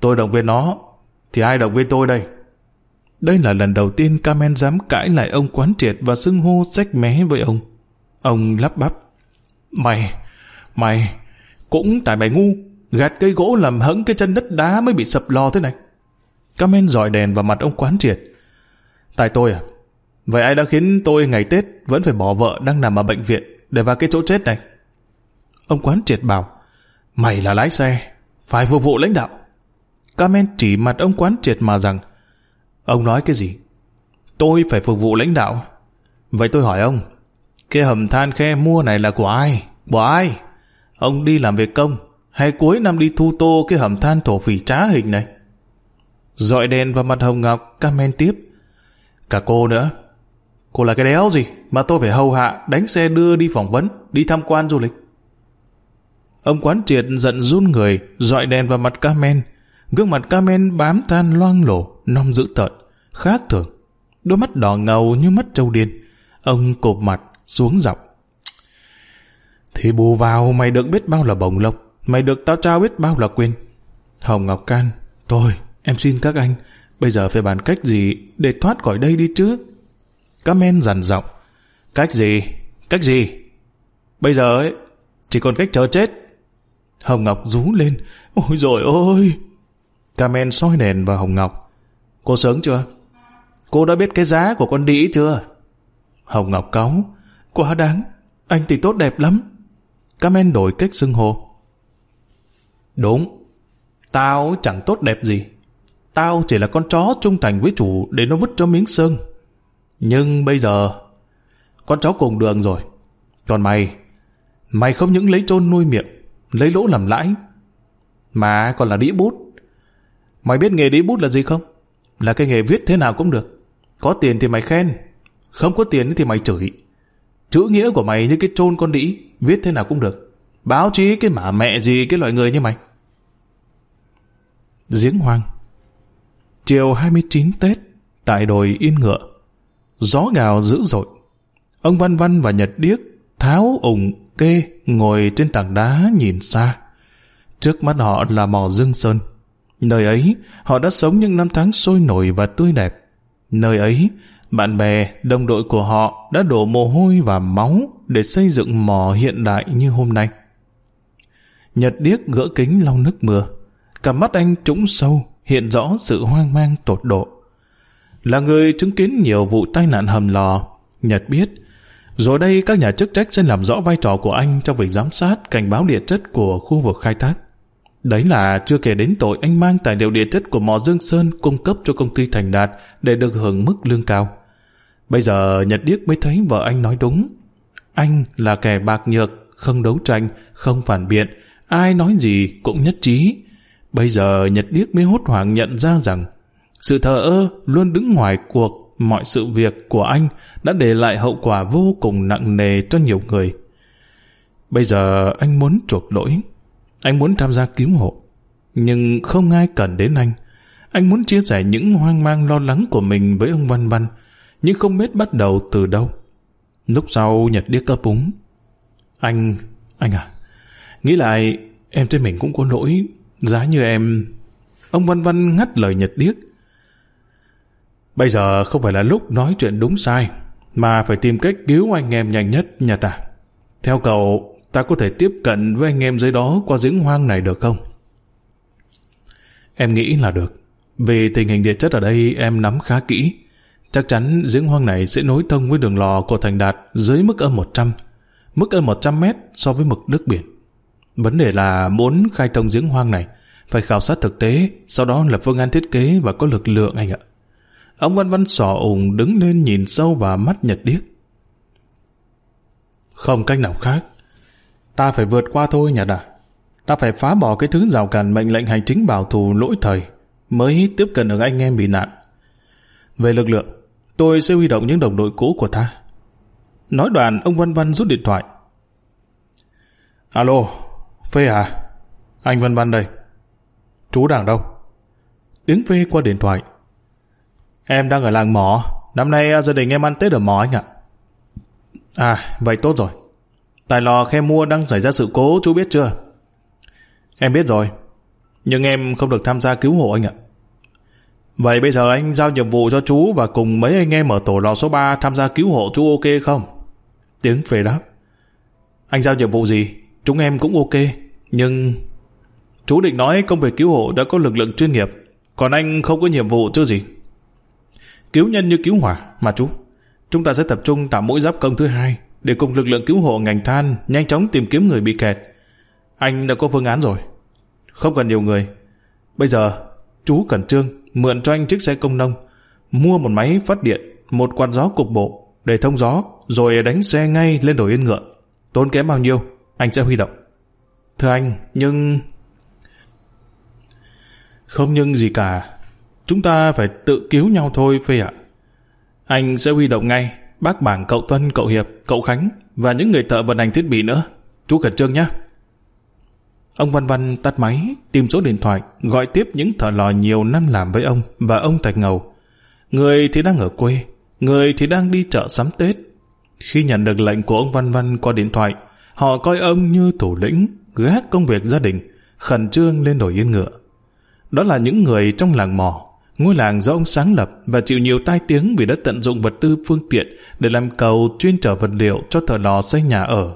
Tôi động viên nó, thì ai động viên tôi đây? Đây là lần đầu tiên Carmen dám cãi lại ông quán triệt và xưng hô sách mé với ông. Ông lắp bắp. Mày, mày, cũng tại mày ngu, gạt cây gỗ làm hững cái chân đất đá mới bị sập lò thế này. Carmen dọi đèn vào mặt ông quán triệt. Tại tôi à? Vậy ai đã khiến tôi ngày Tết vẫn phải bỏ vợ đang nằm ở bệnh viện để vào cái chỗ chết này? Ông quán triệt bảo, mày là lái xe, phải phục vụ lãnh đạo. Carmen chỉ mặt ông quán triệt mà rằng, ông nói cái gì? Tôi phải phục vụ lãnh đạo. Vậy tôi hỏi ông, cái hầm than khe mua này là của ai? Của ai? Ông đi làm việc công, hay cuối năm đi thu tô cái hầm than thổ phỉ trá hình này? Dọi đèn vào mặt Hồng Ngọc, Carmen tiếp. Cả cô nữa. Cô là cái đéo gì mà tôi phải hầu hạ đánh xe đưa đi phỏng vấn, đi tham quan du lịch. Ông quán triệt giận run người, dọi đèn vào mặt Carmen. Gương mặt Carmen bám than loang lổ, non dữ tợn, khác thường. Đôi mắt đỏ ngầu như mắt trâu điên. Ông cộp mặt, xuống giọng. Thì bù vào mày được biết bao là bồng lộc, mày được tao trao biết bao là quyền. Hồng Ngọc Can, tôi, em xin các anh, bây giờ phải bàn cách gì để thoát khỏi đây đi chứ? Carmen dằn giọng. Cách gì? Cách gì? Bây giờ ấy, chỉ còn cách chờ chết. Hồng Ngọc rú lên. Ôi rồi ôi! Carmen soi đèn vào Hồng Ngọc. Cô sướng chưa? Cô đã biết cái giá của con đĩ chưa? Hồng Ngọc cáu. Quá đáng. Anh thì tốt đẹp lắm. Carmen đổi cách xưng hô. Đúng. Tao chẳng tốt đẹp gì. Tao chỉ là con chó trung thành với chủ để nó vứt cho miếng sơn. Nhưng bây giờ, con chó cùng đường rồi. Còn mày, mày không những lấy trôn nuôi miệng, lấy lỗ làm lãi, mà còn là đĩ bút. Mày biết nghề đi bút là gì không? Là cái nghề viết thế nào cũng được. Có tiền thì mày khen, không có tiền thì mày chửi. Chữ nghĩa của mày như cái trôn con đĩ, viết thế nào cũng được. Báo chí cái mả mẹ gì cái loại người như mày. Giếng hoang Chiều 29 Tết, tại đồi Yên Ngựa, gió gào dữ dội. Ông Văn Văn và Nhật Điếc tháo ủng kê ngồi trên tảng đá nhìn xa. Trước mắt họ là mò Dương Sơn. Nơi ấy, họ đã sống những năm tháng sôi nổi và tươi đẹp. Nơi ấy, bạn bè, đồng đội của họ đã đổ mồ hôi và máu để xây dựng mỏ hiện đại như hôm nay. Nhật Điếc gỡ kính lau nước mưa. Cả mắt anh trũng sâu, hiện rõ sự hoang mang tột độ. Là người chứng kiến nhiều vụ tai nạn hầm lò, Nhật biết, rồi đây các nhà chức trách sẽ làm rõ vai trò của anh trong việc giám sát cảnh báo địa chất của khu vực khai thác. Đấy là chưa kể đến tội anh mang tài liệu địa chất của mỏ Dương Sơn cung cấp cho công ty Thành Đạt để được hưởng mức lương cao. Bây giờ Nhật Điếc mới thấy vợ anh nói đúng. Anh là kẻ bạc nhược, không đấu tranh, không phản biện, ai nói gì cũng nhất trí. Bây giờ Nhật Điếc mới hốt hoảng nhận ra rằng sự thờ ơ luôn đứng ngoài cuộc mọi sự việc của anh đã để lại hậu quả vô cùng nặng nề cho nhiều người. Bây giờ anh muốn chuộc lỗi. Anh muốn tham gia cứu hộ. Nhưng không ai cần đến anh. Anh muốn chia sẻ những hoang mang lo lắng của mình với ông Văn Văn, nhưng không biết bắt đầu từ đâu. Lúc sau Nhật điếc ấp úng. Anh, anh à, nghĩ lại em thấy mình cũng có lỗi, giá như em... Ông Văn Văn ngắt lời Nhật điếc. Bây giờ không phải là lúc nói chuyện đúng sai, mà phải tìm cách cứu anh em nhanh nhất, Nhật à. Theo cậu, ta có thể tiếp cận với anh em dưới đó qua giếng hoang này được không? Em nghĩ là được. Vì tình hình địa chất ở đây em nắm khá kỹ. Chắc chắn giếng hoang này sẽ nối thông với đường lò của Thành Đạt dưới mức âm 100, mức âm 100 mét so với mực nước biển. Vấn đề là muốn khai thông giếng hoang này, phải khảo sát thực tế, sau đó lập phương án thiết kế và có lực lượng anh ạ. Ông Văn Văn sỏ ủng đứng lên nhìn sâu vào mắt Nhật Điếc. Không cách nào khác. Ta phải vượt qua thôi nhà đà. Ta phải phá bỏ cái thứ rào cản mệnh lệnh hành chính bảo thủ lỗi thời mới tiếp cận được anh em bị nạn. Về lực lượng, tôi sẽ huy động những đồng đội cũ của ta. Nói đoạn, ông Văn Văn rút điện thoại. Alo, Phê à? Anh Văn Văn đây. Chú đang đâu? Tiếng Phê qua điện thoại. Em đang ở làng mỏ. Năm nay à, gia đình em ăn Tết ở mỏ anh ạ. À, vậy tốt rồi. Tài lò khe mua đang xảy ra sự cố, chú biết chưa? Em biết rồi. Nhưng em không được tham gia cứu hộ anh ạ. Vậy bây giờ anh giao nhiệm vụ cho chú và cùng mấy anh em ở tổ lò số 3 tham gia cứu hộ chú ok không? Tiếng về đáp. Anh giao nhiệm vụ gì? Chúng em cũng ok. Nhưng... Chú định nói công việc cứu hộ đã có lực lượng chuyên nghiệp. Còn anh không có nhiệm vụ chứ gì? Cứu nhân như cứu hỏa mà chú. Chúng ta sẽ tập trung tạo mũi giáp công thứ hai để cùng lực lượng cứu hộ ngành than nhanh chóng tìm kiếm người bị kẹt. Anh đã có phương án rồi. Không cần nhiều người. Bây giờ, chú Cẩn Trương mượn cho anh chiếc xe công nông, mua một máy phát điện, một quạt gió cục bộ để thông gió, rồi đánh xe ngay lên đồi yên ngựa. Tốn kém bao nhiêu, anh sẽ huy động. Thưa anh, nhưng... Không nhưng gì cả. Chúng ta phải tự cứu nhau thôi, Phê ạ. Anh sẽ huy động ngay bác bảng cậu Tuân, cậu Hiệp, cậu Khánh và những người thợ vận hành thiết bị nữa. Chú khẩn trương nhé. Ông Văn Văn tắt máy, tìm số điện thoại, gọi tiếp những thợ lò nhiều năm làm với ông và ông Thạch Ngầu. Người thì đang ở quê, người thì đang đi chợ sắm Tết. Khi nhận được lệnh của ông Văn Văn qua điện thoại, họ coi ông như thủ lĩnh, gác công việc gia đình, khẩn trương lên đổi yên ngựa. Đó là những người trong làng mỏ, ngôi làng do ông sáng lập và chịu nhiều tai tiếng vì đã tận dụng vật tư phương tiện để làm cầu chuyên trở vật liệu cho thợ lò xây nhà ở.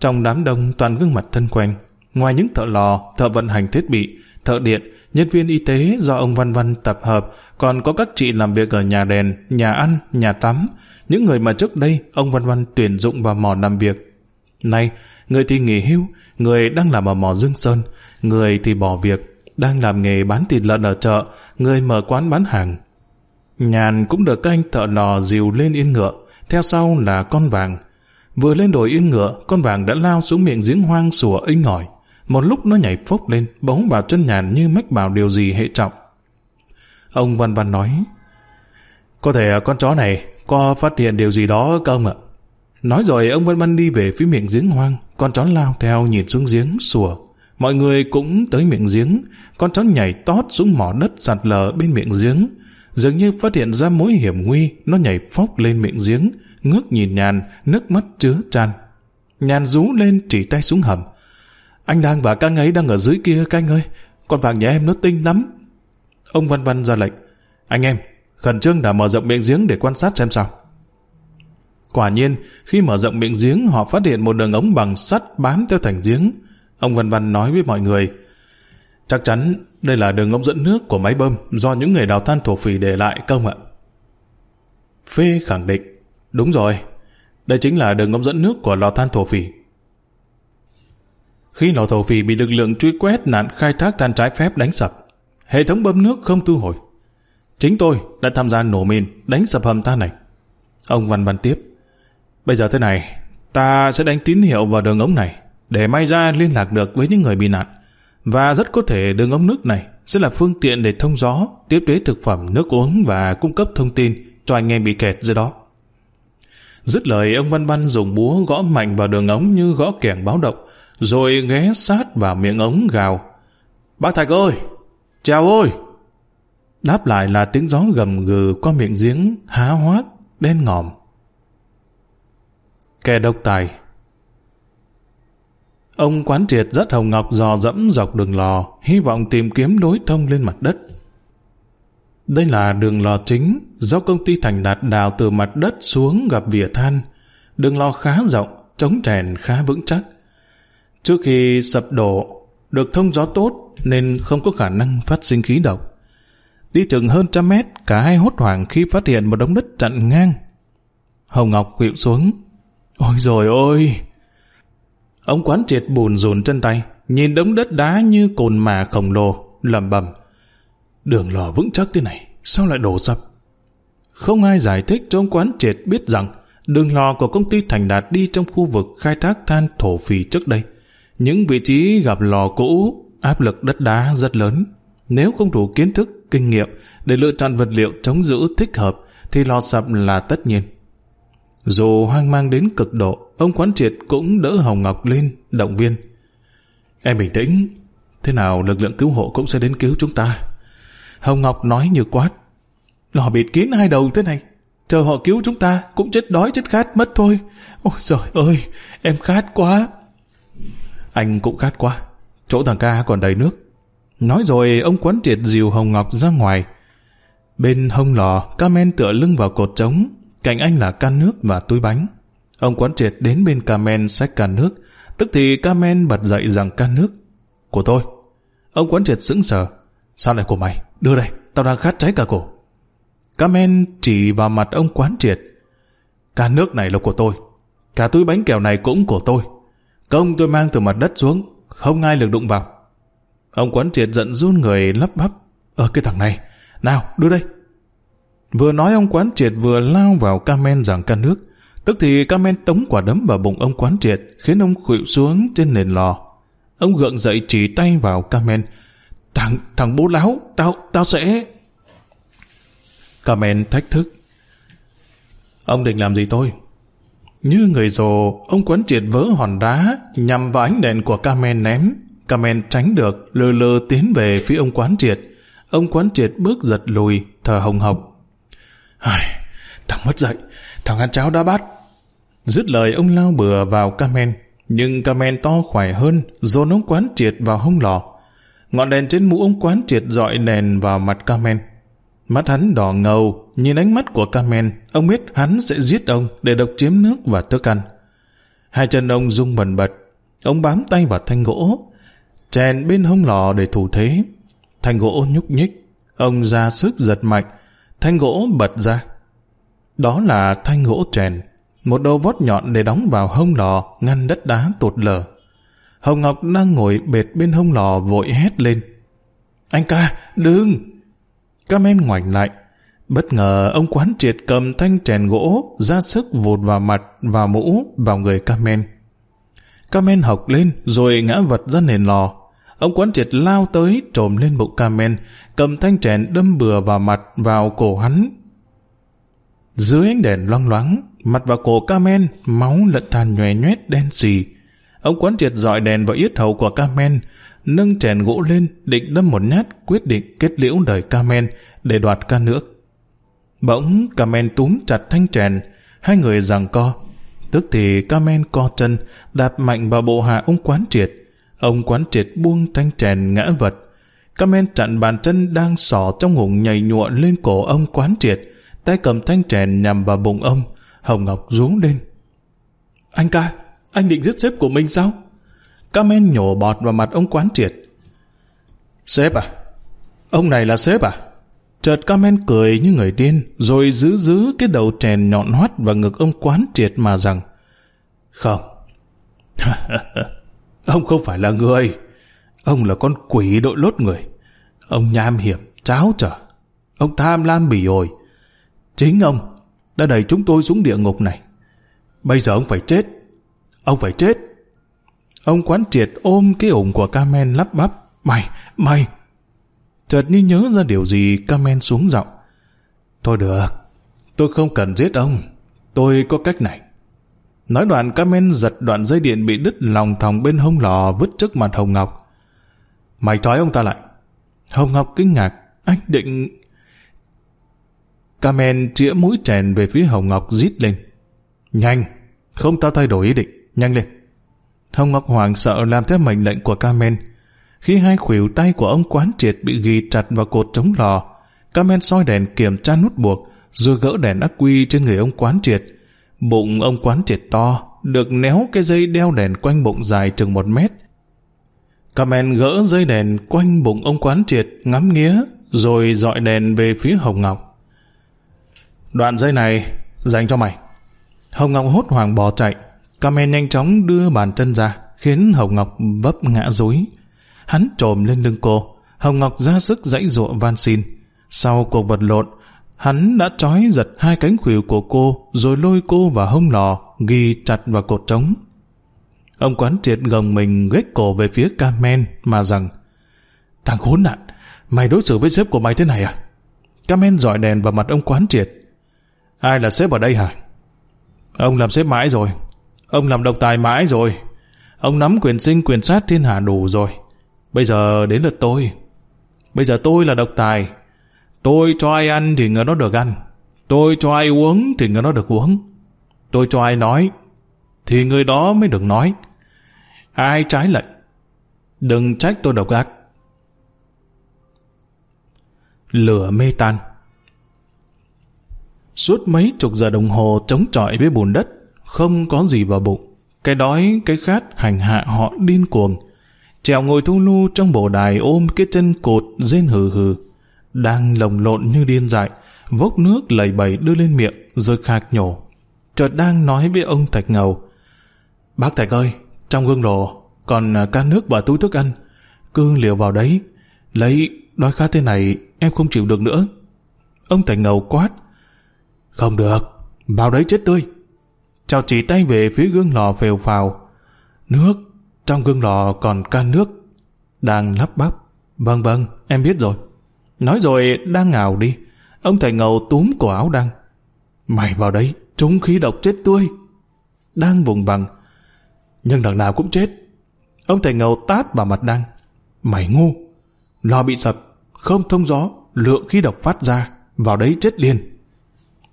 Trong đám đông toàn gương mặt thân quen, Ngoài những thợ lò, thợ vận hành thiết bị, thợ điện, nhân viên y tế do ông Văn Văn tập hợp, còn có các chị làm việc ở nhà đèn, nhà ăn, nhà tắm, những người mà trước đây ông Văn Văn tuyển dụng vào mỏ làm việc. Nay, người thì nghỉ hưu, người đang làm ở mỏ Dương Sơn, người thì bỏ việc, đang làm nghề bán thịt lợn ở chợ, người mở quán bán hàng. Nhàn cũng được các anh thợ lò dìu lên yên ngựa, theo sau là con vàng. Vừa lên đồi yên ngựa, con vàng đã lao xuống miệng giếng hoang sủa inh ngòi. Một lúc nó nhảy phốc lên, bóng vào chân nhàn như mách bảo điều gì hệ trọng. Ông Văn Văn nói, Có thể à, con chó này có phát hiện điều gì đó không ạ? Nói rồi ông Văn Văn đi về phía miệng giếng hoang, con chó lao theo nhìn xuống giếng sủa. Mọi người cũng tới miệng giếng, con chó nhảy tót xuống mỏ đất sạt lở bên miệng giếng. Dường như phát hiện ra mối hiểm nguy, nó nhảy phóc lên miệng giếng, ngước nhìn nhàn, nước mắt chứa tràn. Nhàn rú lên chỉ tay xuống hầm. Anh đang và các ấy đang ở dưới kia các anh ơi, con vàng nhà em nó tinh lắm. Ông Văn Văn ra lệnh. Anh em, khẩn trương đã mở rộng miệng giếng để quan sát xem sao. Quả nhiên, khi mở rộng miệng giếng, họ phát hiện một đường ống bằng sắt bám theo thành giếng. Ông Văn Văn nói với mọi người, chắc chắn đây là đường ống dẫn nước của máy bơm do những người đào than thổ phỉ để lại công ạ. Phê khẳng định, đúng rồi, đây chính là đường ống dẫn nước của lò than thổ phỉ. Khi lò thổ phỉ bị lực lượng truy quét nạn khai thác than trái phép đánh sập, hệ thống bơm nước không thu hồi. Chính tôi đã tham gia nổ mìn đánh sập hầm than này. Ông Văn Văn tiếp, bây giờ thế này, ta sẽ đánh tín hiệu vào đường ống này để may ra liên lạc được với những người bị nạn. Và rất có thể đường ống nước này sẽ là phương tiện để thông gió, tiếp tế thực phẩm, nước uống và cung cấp thông tin cho anh em bị kẹt dưới đó. Dứt lời ông Văn Văn dùng búa gõ mạnh vào đường ống như gõ kẻng báo động, rồi ghé sát vào miệng ống gào. Bác Thạch ơi! Chào ơi! Đáp lại là tiếng gió gầm gừ qua miệng giếng há hoác, đen ngòm. Kẻ độc tài Ông quán triệt rất Hồng Ngọc dò dẫm dọc đường lò, hy vọng tìm kiếm đối thông lên mặt đất. Đây là đường lò chính do công ty Thành Đạt đào từ mặt đất xuống gặp vỉa than. Đường lò khá rộng, chống trèn khá vững chắc. Trước khi sập đổ, được thông gió tốt nên không có khả năng phát sinh khí độc. Đi chừng hơn trăm mét, cả hai hốt hoảng khi phát hiện một đống đất chặn ngang. Hồng Ngọc khuỵu xuống. Ôi rồi ôi! Ông quán triệt bùn rùn chân tay, nhìn đống đất đá như cồn mà khổng lồ, lầm bầm. Đường lò vững chắc thế này, sao lại đổ sập? Không ai giải thích cho ông quán triệt biết rằng đường lò của công ty Thành Đạt đi trong khu vực khai thác than thổ phỉ trước đây. Những vị trí gặp lò cũ, áp lực đất đá rất lớn. Nếu không đủ kiến thức, kinh nghiệm để lựa chọn vật liệu chống giữ thích hợp thì lò sập là tất nhiên. Dù hoang mang đến cực độ, ông quán triệt cũng đỡ Hồng Ngọc lên, động viên. Em bình tĩnh, thế nào lực lượng cứu hộ cũng sẽ đến cứu chúng ta. Hồng Ngọc nói như quát. Lò bịt kín hai đầu thế này, chờ họ cứu chúng ta cũng chết đói chết khát mất thôi. Ôi trời ơi, em khát quá. Anh cũng khát quá, chỗ thằng ca còn đầy nước. Nói rồi ông quán triệt dìu Hồng Ngọc ra ngoài. Bên hông lò, Carmen tựa lưng vào cột trống, cạnh anh là can nước và túi bánh. Ông quán triệt đến bên Carmen xách can nước, tức thì Carmen bật dậy rằng can nước. Của tôi. Ông quán triệt sững sờ. Sao lại của mày? Đưa đây, tao đang khát cháy cả cổ. Carmen chỉ vào mặt ông quán triệt. Can nước này là của tôi. Cả túi bánh kẹo này cũng của tôi. Công tôi mang từ mặt đất xuống, không ai được đụng vào. Ông quán triệt giận run người lắp bắp. Ờ cái thằng này, nào đưa đây. Vừa nói ông quán triệt vừa lao vào Carmen rằng can nước. Tức thì Carmen tống quả đấm vào bụng ông quán triệt, khiến ông khuỵu xuống trên nền lò. Ông gượng dậy chỉ tay vào Carmen. Thằng, thằng bố láo, tao, tao sẽ... Carmen thách thức. Ông định làm gì tôi? Như người rồ, ông quán triệt vỡ hòn đá nhằm vào ánh đèn của Carmen ném. Carmen tránh được, lơ lơ tiến về phía ông quán triệt. Ông quán triệt bước giật lùi, thở hồng hộc. Ai, thằng mất dậy, thằng ăn cháo đã bắt. Dứt lời ông lao bừa vào Carmen, nhưng Carmen to khỏe hơn, dồn ông quán triệt vào hông lò. Ngọn đèn trên mũ ông quán triệt dọi đèn vào mặt Carmen. Mắt hắn đỏ ngầu, nhìn ánh mắt của Carmen, ông biết hắn sẽ giết ông để độc chiếm nước và thức ăn. Hai chân ông rung bần bật, ông bám tay vào thanh gỗ, chèn bên hông lò để thủ thế. Thanh gỗ nhúc nhích, ông ra sức giật mạnh, thanh gỗ bật ra. Đó là thanh gỗ trèn, một đầu vót nhọn để đóng vào hông lò ngăn đất đá tụt lở. Hồng Ngọc đang ngồi bệt bên hông lò vội hét lên. Anh ca, đừng! Carmen ngoảnh lại. Bất ngờ ông quán triệt cầm thanh chèn gỗ ra sức vụt vào mặt, và mũ, vào người Carmen. Carmen học lên rồi ngã vật ra nền lò. Ông quán triệt lao tới trồm lên bụng Carmen, cầm thanh chèn đâm bừa vào mặt, vào cổ hắn. Dưới ánh đèn loang loáng, mặt và cổ Carmen, máu lẫn than nhòe nhoét đen xì. Ông quán triệt dọi đèn vào yết hầu của Carmen, nâng chèn gỗ lên, định đâm một nhát, quyết định kết liễu đời Carmen để đoạt ca nước. Bỗng Carmen túm chặt thanh chèn, hai người giằng co. Tức thì Carmen co chân, đạp mạnh vào bộ hạ ông quán triệt. Ông quán triệt buông thanh chèn ngã vật. Carmen chặn bàn chân đang sỏ trong hùng nhảy nhụa lên cổ ông quán triệt, tay cầm thanh chèn nhằm vào bụng ông. Hồng Ngọc rú lên. Anh ca, anh định giết sếp của mình sao? Carmen nhổ bọt vào mặt ông quán triệt. Sếp à? Ông này là sếp à? Chợt Carmen cười như người điên, rồi giữ giữ cái đầu chèn nhọn hoắt vào ngực ông quán triệt mà rằng Không. ông không phải là người. Ông là con quỷ đội lốt người. Ông nham hiểm, cháo trở. Ông tham lam bỉ ổi. Chính ông đã đẩy chúng tôi xuống địa ngục này. Bây giờ ông phải chết. Ông phải chết. Ông quán triệt ôm cái ủng của Carmen lắp bắp. Mày, mày. Chợt như nhớ ra điều gì Carmen xuống giọng. Thôi được, tôi không cần giết ông. Tôi có cách này. Nói đoạn Carmen giật đoạn dây điện bị đứt lòng thòng bên hông lò vứt trước mặt Hồng Ngọc. Mày trói ông ta lại. Hồng Ngọc kinh ngạc. Anh định... Carmen chĩa mũi chèn về phía Hồng Ngọc rít lên. Nhanh, không tao thay đổi ý định, nhanh lên. Hồng Ngọc hoảng sợ làm theo mệnh lệnh của Carmen. Khi hai khuỷu tay của ông quán triệt bị ghi chặt vào cột chống lò, Carmen soi đèn kiểm tra nút buộc, rồi gỡ đèn ắc quy trên người ông quán triệt. Bụng ông quán triệt to, được néo cái dây đeo đèn quanh bụng dài chừng một mét. Carmen gỡ dây đèn quanh bụng ông quán triệt, ngắm nghía, rồi dọi đèn về phía Hồng Ngọc. Đoạn dây này dành cho mày. Hồng Ngọc hốt hoảng bỏ chạy. Carmen nhanh chóng đưa bàn chân ra, khiến Hồng Ngọc vấp ngã rúi. Hắn trồm lên lưng cô. Hồng Ngọc ra sức dãy ruộng van xin. Sau cuộc vật lộn, hắn đã trói giật hai cánh khuỷu của cô, rồi lôi cô vào hông lò, ghi chặt vào cột trống. Ông quán triệt gồng mình ghét cổ về phía Carmen mà rằng Thằng khốn nạn, mày đối xử với sếp của mày thế này à? Carmen dọi đèn vào mặt ông quán triệt. Ai là sếp ở đây hả? Ông làm sếp mãi rồi. Ông làm độc tài mãi rồi. Ông nắm quyền sinh quyền sát thiên hạ đủ rồi. Bây giờ đến lượt tôi. Bây giờ tôi là độc tài. Tôi cho ai ăn thì người đó được ăn. Tôi cho ai uống thì người đó được uống. Tôi cho ai nói thì người đó mới được nói. Ai trái lệnh? Đừng trách tôi độc ác. Lửa mê tan Suốt mấy chục giờ đồng hồ chống chọi với bùn đất, không có gì vào bụng. Cái đói, cái khát hành hạ họ điên cuồng. Trèo ngồi thu lu trong bồ đài ôm cái chân cột rên hừ hừ. Đang lồng lộn như điên dại, vốc nước lầy bầy đưa lên miệng rồi khạc nhổ. Chợt đang nói với ông Thạch Ngầu. Bác Thạch ơi, trong gương đồ còn à, can nước và túi thức ăn. Cứ liều vào đấy. Lấy đói khát thế này em không chịu được nữa. Ông Thạch Ngầu quát. Không được, vào đấy chết tươi. Chào chỉ tay về phía gương lò phèo phào. Nước, trong gương lò còn can nước. Đang lắp bắp. Vâng vâng, em biết rồi. Nói rồi đang ngào đi. Ông thầy ngầu túm cổ áo đăng. Mày vào đấy, trúng khí độc chết tươi. Đang vùng vằng. Nhưng đằng nào cũng chết. Ông thầy ngầu tát vào mặt đăng. Mày ngu. Lò bị sập, không thông gió, lượng khí độc phát ra. Vào đấy chết liền.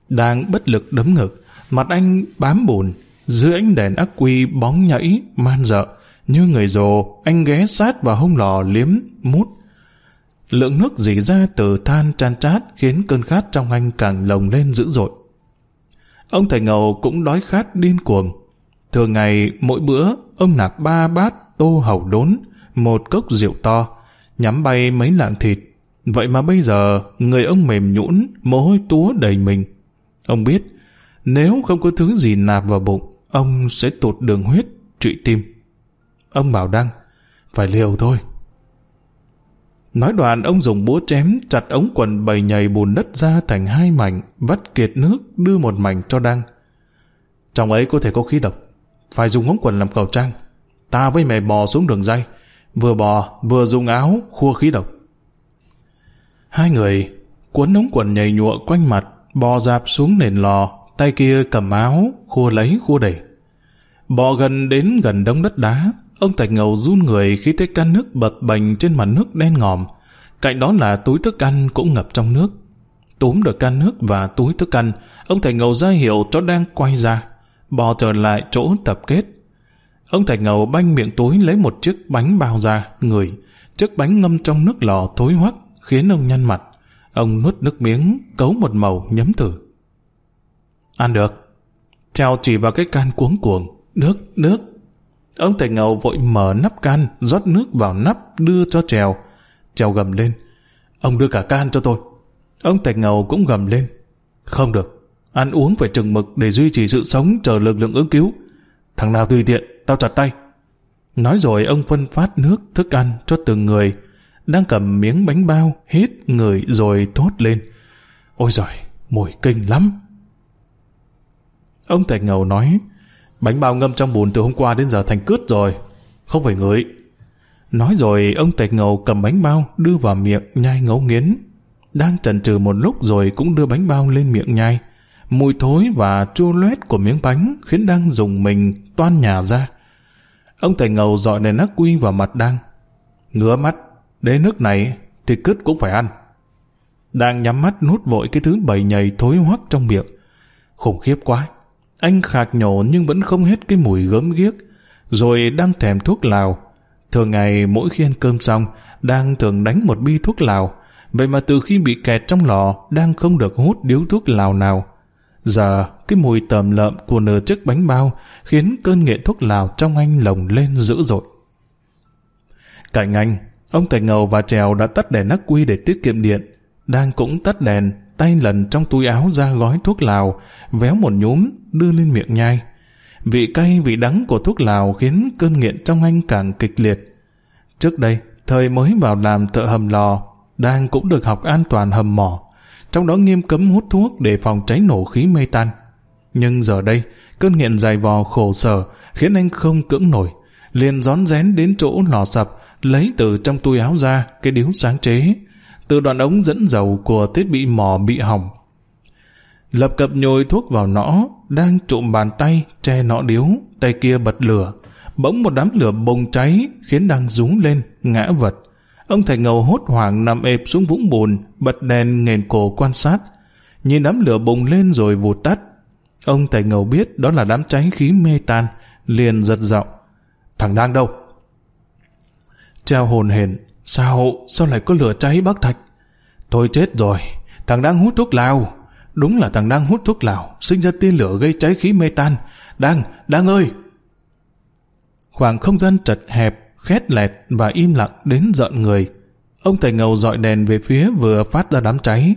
Đang bất lực đấm ngực, mặt anh bám bùn, dưới ánh đèn ắc quy bóng nhảy, man dợ. Như người rồ, anh ghé sát vào hông lò liếm, mút. Lượng nước dì ra từ than chan chát khiến cơn khát trong anh càng lồng lên dữ dội. Ông thầy ngầu cũng đói khát điên cuồng. Thường ngày, mỗi bữa, ông nạp ba bát tô hầu đốn, một cốc rượu to, nhắm bay mấy lạng thịt. Vậy mà bây giờ, người ông mềm nhũn, mồ hôi túa đầy mình. Ông biết, nếu không có thứ gì nạp vào bụng, ông sẽ tụt đường huyết, trụy tim. Ông bảo Đăng, phải liều thôi. Nói đoạn ông dùng búa chém chặt ống quần bầy nhầy bùn đất ra thành hai mảnh, vắt kiệt nước đưa một mảnh cho Đăng. Trong ấy có thể có khí độc, phải dùng ống quần làm khẩu trang. Ta với mẹ bò xuống đường dây, vừa bò vừa dùng áo khua khí độc. Hai người cuốn ống quần nhầy nhụa quanh mặt, bò dạp xuống nền lò, tay kia cầm áo, khua lấy khua đẩy. Bò gần đến gần đống đất đá, ông Thạch Ngầu run người khi thấy can nước bập bềnh trên mặt nước đen ngòm. Cạnh đó là túi thức ăn cũng ngập trong nước. Túm được can nước và túi thức ăn, ông Thạch Ngầu ra hiệu cho đang quay ra, bò trở lại chỗ tập kết. Ông Thạch Ngầu banh miệng túi lấy một chiếc bánh bao ra, người. Chiếc bánh ngâm trong nước lò thối hoắc, khiến ông nhăn mặt. Ông nuốt nước miếng, cấu một màu nhấm thử. Ăn được. Treo chỉ vào cái can cuống cuồng. Nước, nước. Ông thầy Ngầu vội mở nắp can, rót nước vào nắp, đưa cho Trèo. Trèo gầm lên. Ông đưa cả can cho tôi. Ông thầy Ngầu cũng gầm lên. Không được. Ăn uống phải chừng mực để duy trì sự sống chờ lực lượng ứng cứu. Thằng nào tùy tiện, tao chặt tay. Nói rồi ông phân phát nước, thức ăn cho từng người. Đang cầm miếng bánh bao, hít người rồi thốt lên. Ôi giời, mùi kinh lắm. Ông Thạch Ngầu nói, bánh bao ngâm trong bùn từ hôm qua đến giờ thành cướt rồi. Không phải ngửi. Nói rồi ông tạch Ngầu cầm bánh bao đưa vào miệng nhai ngấu nghiến. Đang chần chừ một lúc rồi cũng đưa bánh bao lên miệng nhai. Mùi thối và chua loét của miếng bánh khiến đang dùng mình toan nhà ra. Ông tạch Ngầu dọi đèn ác quy vào mặt đang. Ngứa mắt, đến nước này thì cứt cũng phải ăn. Đang nhắm mắt nuốt vội cái thứ bầy nhầy thối hoắc trong miệng. Khủng khiếp quá. Anh khạc nhổ nhưng vẫn không hết cái mùi gớm ghiếc. Rồi đang thèm thuốc lào. Thường ngày mỗi khi ăn cơm xong, đang thường đánh một bi thuốc lào. Vậy mà từ khi bị kẹt trong lò, đang không được hút điếu thuốc lào nào. Giờ, cái mùi tầm lợm của nửa chiếc bánh bao khiến cơn nghiện thuốc lào trong anh lồng lên dữ dội. Cạnh anh, ông Tài Ngầu và Trèo đã tắt đèn nắc quy để tiết kiệm điện. Đang cũng tắt đèn, tay lần trong túi áo ra gói thuốc lào, véo một nhúm, đưa lên miệng nhai. Vị cay, vị đắng của thuốc lào khiến cơn nghiện trong anh càng kịch liệt. Trước đây, thời mới vào làm thợ hầm lò, đang cũng được học an toàn hầm mỏ, trong đó nghiêm cấm hút thuốc để phòng cháy nổ khí mê tan. Nhưng giờ đây, cơn nghiện dài vò khổ sở khiến anh không cưỡng nổi, liền rón rén đến chỗ lò sập, lấy từ trong túi áo ra cái điếu sáng chế, từ đoạn ống dẫn dầu của thiết bị mò bị hỏng. Lập cập nhồi thuốc vào nõ, đang trụm bàn tay, che nọ điếu, tay kia bật lửa. Bỗng một đám lửa bùng cháy khiến đang rúng lên, ngã vật. Ông thầy ngầu hốt hoảng nằm ệp xuống vũng bùn, bật đèn nghền cổ quan sát. Nhìn đám lửa bùng lên rồi vụt tắt. Ông thầy ngầu biết đó là đám cháy khí mê tan, liền giật giọng. Thằng đang đâu? Treo hồn hển, sao, sao lại có lửa cháy bác thạch? Thôi chết rồi, thằng đang hút thuốc lào. Đúng là thằng đang hút thuốc lào, sinh ra tia lửa gây cháy khí mê tan. Đang, đang ơi! Khoảng không gian chật hẹp, khét lẹt và im lặng đến giận người. Ông thầy ngầu dọi đèn về phía vừa phát ra đám cháy.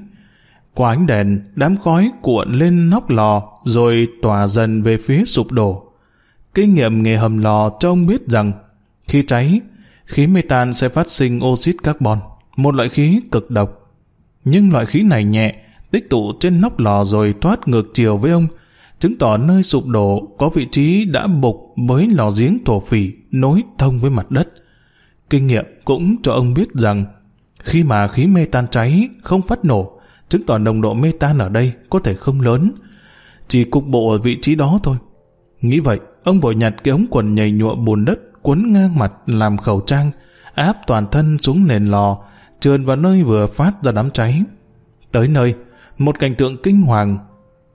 Qua ánh đèn, đám khói cuộn lên nóc lò rồi tỏa dần về phía sụp đổ. Kinh nghiệm nghề hầm lò cho ông biết rằng khi cháy, khí metan sẽ phát sinh oxit carbon, một loại khí cực độc. Nhưng loại khí này nhẹ, tích tụ trên nóc lò rồi thoát ngược chiều với ông, chứng tỏ nơi sụp đổ có vị trí đã bục với lò giếng thổ phỉ nối thông với mặt đất. Kinh nghiệm cũng cho ông biết rằng khi mà khí mê tan cháy không phát nổ, chứng tỏ nồng độ mê tan ở đây có thể không lớn, chỉ cục bộ ở vị trí đó thôi. Nghĩ vậy, ông vội nhặt cái ống quần nhầy nhụa bùn đất quấn ngang mặt làm khẩu trang, áp toàn thân xuống nền lò, trườn vào nơi vừa phát ra đám cháy. Tới nơi, một cảnh tượng kinh hoàng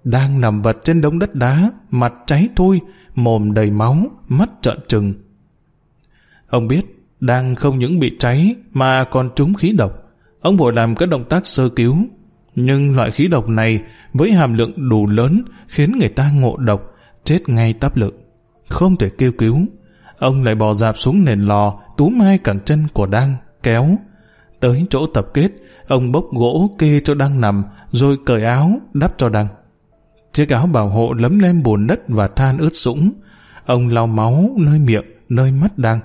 đang nằm vật trên đống đất đá, mặt cháy thui, mồm đầy máu, mắt trợn trừng. Ông biết, đang không những bị cháy mà còn trúng khí độc. Ông vội làm các động tác sơ cứu. Nhưng loại khí độc này với hàm lượng đủ lớn khiến người ta ngộ độc, chết ngay tắp lực. Không thể kêu cứu. Ông lại bò dạp xuống nền lò, túm hai cẳng chân của Đăng, kéo. Tới chỗ tập kết, ông bốc gỗ kê cho Đăng nằm, rồi cởi áo, đắp cho Đăng. Chiếc áo bảo hộ lấm lem bùn đất và than ướt sũng. Ông lau máu nơi miệng, nơi mắt đang,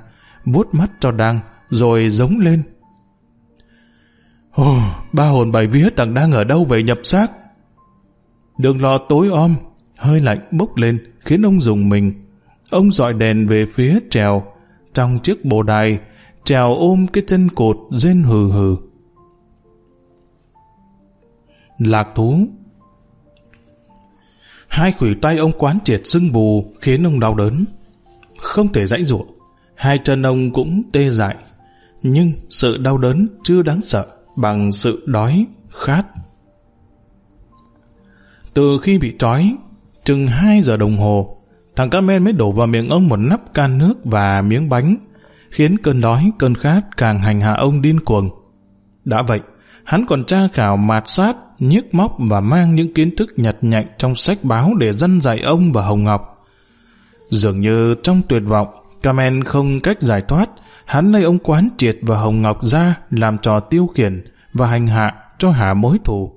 vuốt mắt cho đang, rồi giống lên. Ồ, ba hồn bảy vía thằng đang ở đâu vậy nhập xác? Đường lò tối om, hơi lạnh bốc lên, khiến ông dùng mình. Ông dọi đèn về phía trèo, trong chiếc bồ đài, trèo ôm cái chân cột rên hừ hừ. Lạc thú Hai khủy tay ông quán triệt sưng bù khiến ông đau đớn. không thể dãy ruộng, Hai chân ông cũng tê dại. Nhưng sự đau đớn chưa đáng sợ bằng sự đói, khát. Từ khi bị trói, chừng 2 giờ đồng hồ, thằng Carmen mới đổ vào miệng ông một nắp can nước và miếng bánh, khiến cơn đói, cơn khát càng hành hạ ông điên cuồng. Đã vậy, hắn còn tra khảo mạt sát, nhức móc và mang những kiến thức nhặt nhạnh trong sách báo để dân dạy ông và Hồng Ngọc. Dường như trong tuyệt vọng, Carmen không cách giải thoát, hắn lấy ông quán triệt và Hồng Ngọc ra làm trò tiêu khiển và hành hạ cho hạ mối thù.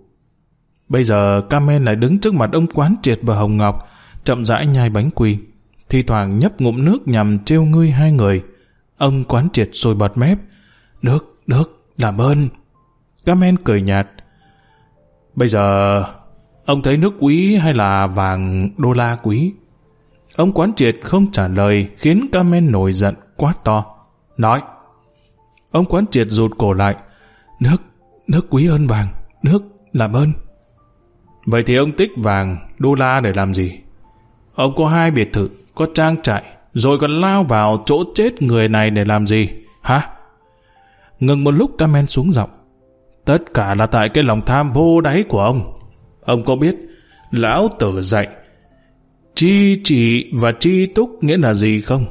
Bây giờ Carmen lại đứng trước mặt ông quán triệt và Hồng Ngọc, chậm rãi nhai bánh quy, thi thoảng nhấp ngụm nước nhằm trêu ngươi hai người. Ông quán triệt rồi bọt mép. Được, được, làm ơn. Carmen cười nhạt. Bây giờ, ông thấy nước quý hay là vàng đô la quý? Ông quán triệt không trả lời khiến Carmen nổi giận quá to. Nói. Ông quán triệt rụt cổ lại. Nước, nước quý hơn vàng. Nước, làm ơn. Vậy thì ông tích vàng, đô la để làm gì? Ông có hai biệt thự, có trang trại, rồi còn lao vào chỗ chết người này để làm gì? Hả? Ngừng một lúc Carmen xuống giọng. Tất cả là tại cái lòng tham vô đáy của ông. Ông có biết, lão tử dạy, chi trị và chi túc nghĩa là gì không?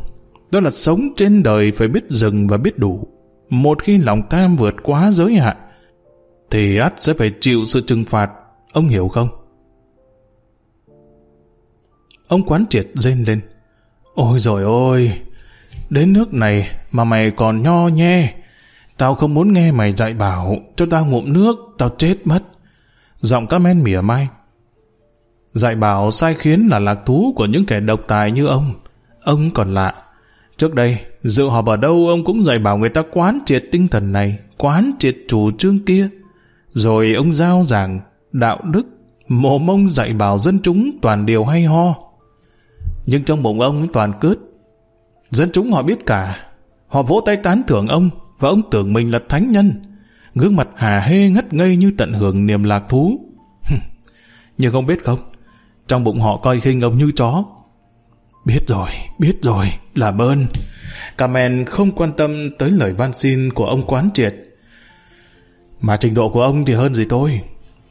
Đó là sống trên đời phải biết dừng và biết đủ. Một khi lòng tham vượt quá giới hạn, thì ắt sẽ phải chịu sự trừng phạt. Ông hiểu không? Ông quán triệt rên lên. Ôi rồi ôi, đến nước này mà mày còn nho nhe. Tao không muốn nghe mày dạy bảo, cho tao ngụm nước, tao chết mất. Giọng các men mỉa mai. Dạy bảo sai khiến là lạc thú của những kẻ độc tài như ông. Ông còn lạ. Trước đây, dự họp ở đâu ông cũng dạy bảo người ta quán triệt tinh thần này, quán triệt chủ trương kia. Rồi ông giao giảng, đạo đức, mồm mông dạy bảo dân chúng toàn điều hay ho. Nhưng trong bụng ông toàn cướp. Dân chúng họ biết cả. Họ vỗ tay tán thưởng ông và ông tưởng mình là thánh nhân. Gương mặt hà hê ngất ngây như tận hưởng niềm lạc thú. Nhưng ông biết không, trong bụng họ coi khinh ông như chó. Biết rồi, biết rồi, làm ơn. Carmen không quan tâm tới lời van xin của ông quán triệt. Mà trình độ của ông thì hơn gì tôi.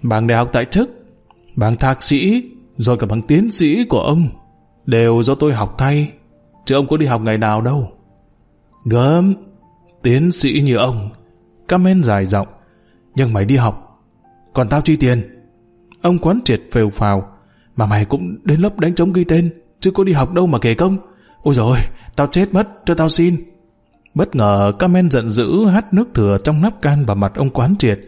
Bằng đại học tại chức, bằng thạc sĩ, rồi cả bằng tiến sĩ của ông đều do tôi học thay, chứ ông có đi học ngày nào đâu. Gớm, tiến sĩ như ông, comment dài giọng, nhưng mày đi học, còn tao chi tiền. Ông quán triệt phều phào, mà mày cũng đến lớp đánh trống ghi tên, chứ có đi học đâu mà kể công. Ôi rồi, tao chết mất, cho tao xin. Bất ngờ comment giận dữ hắt nước thừa trong nắp can vào mặt ông quán triệt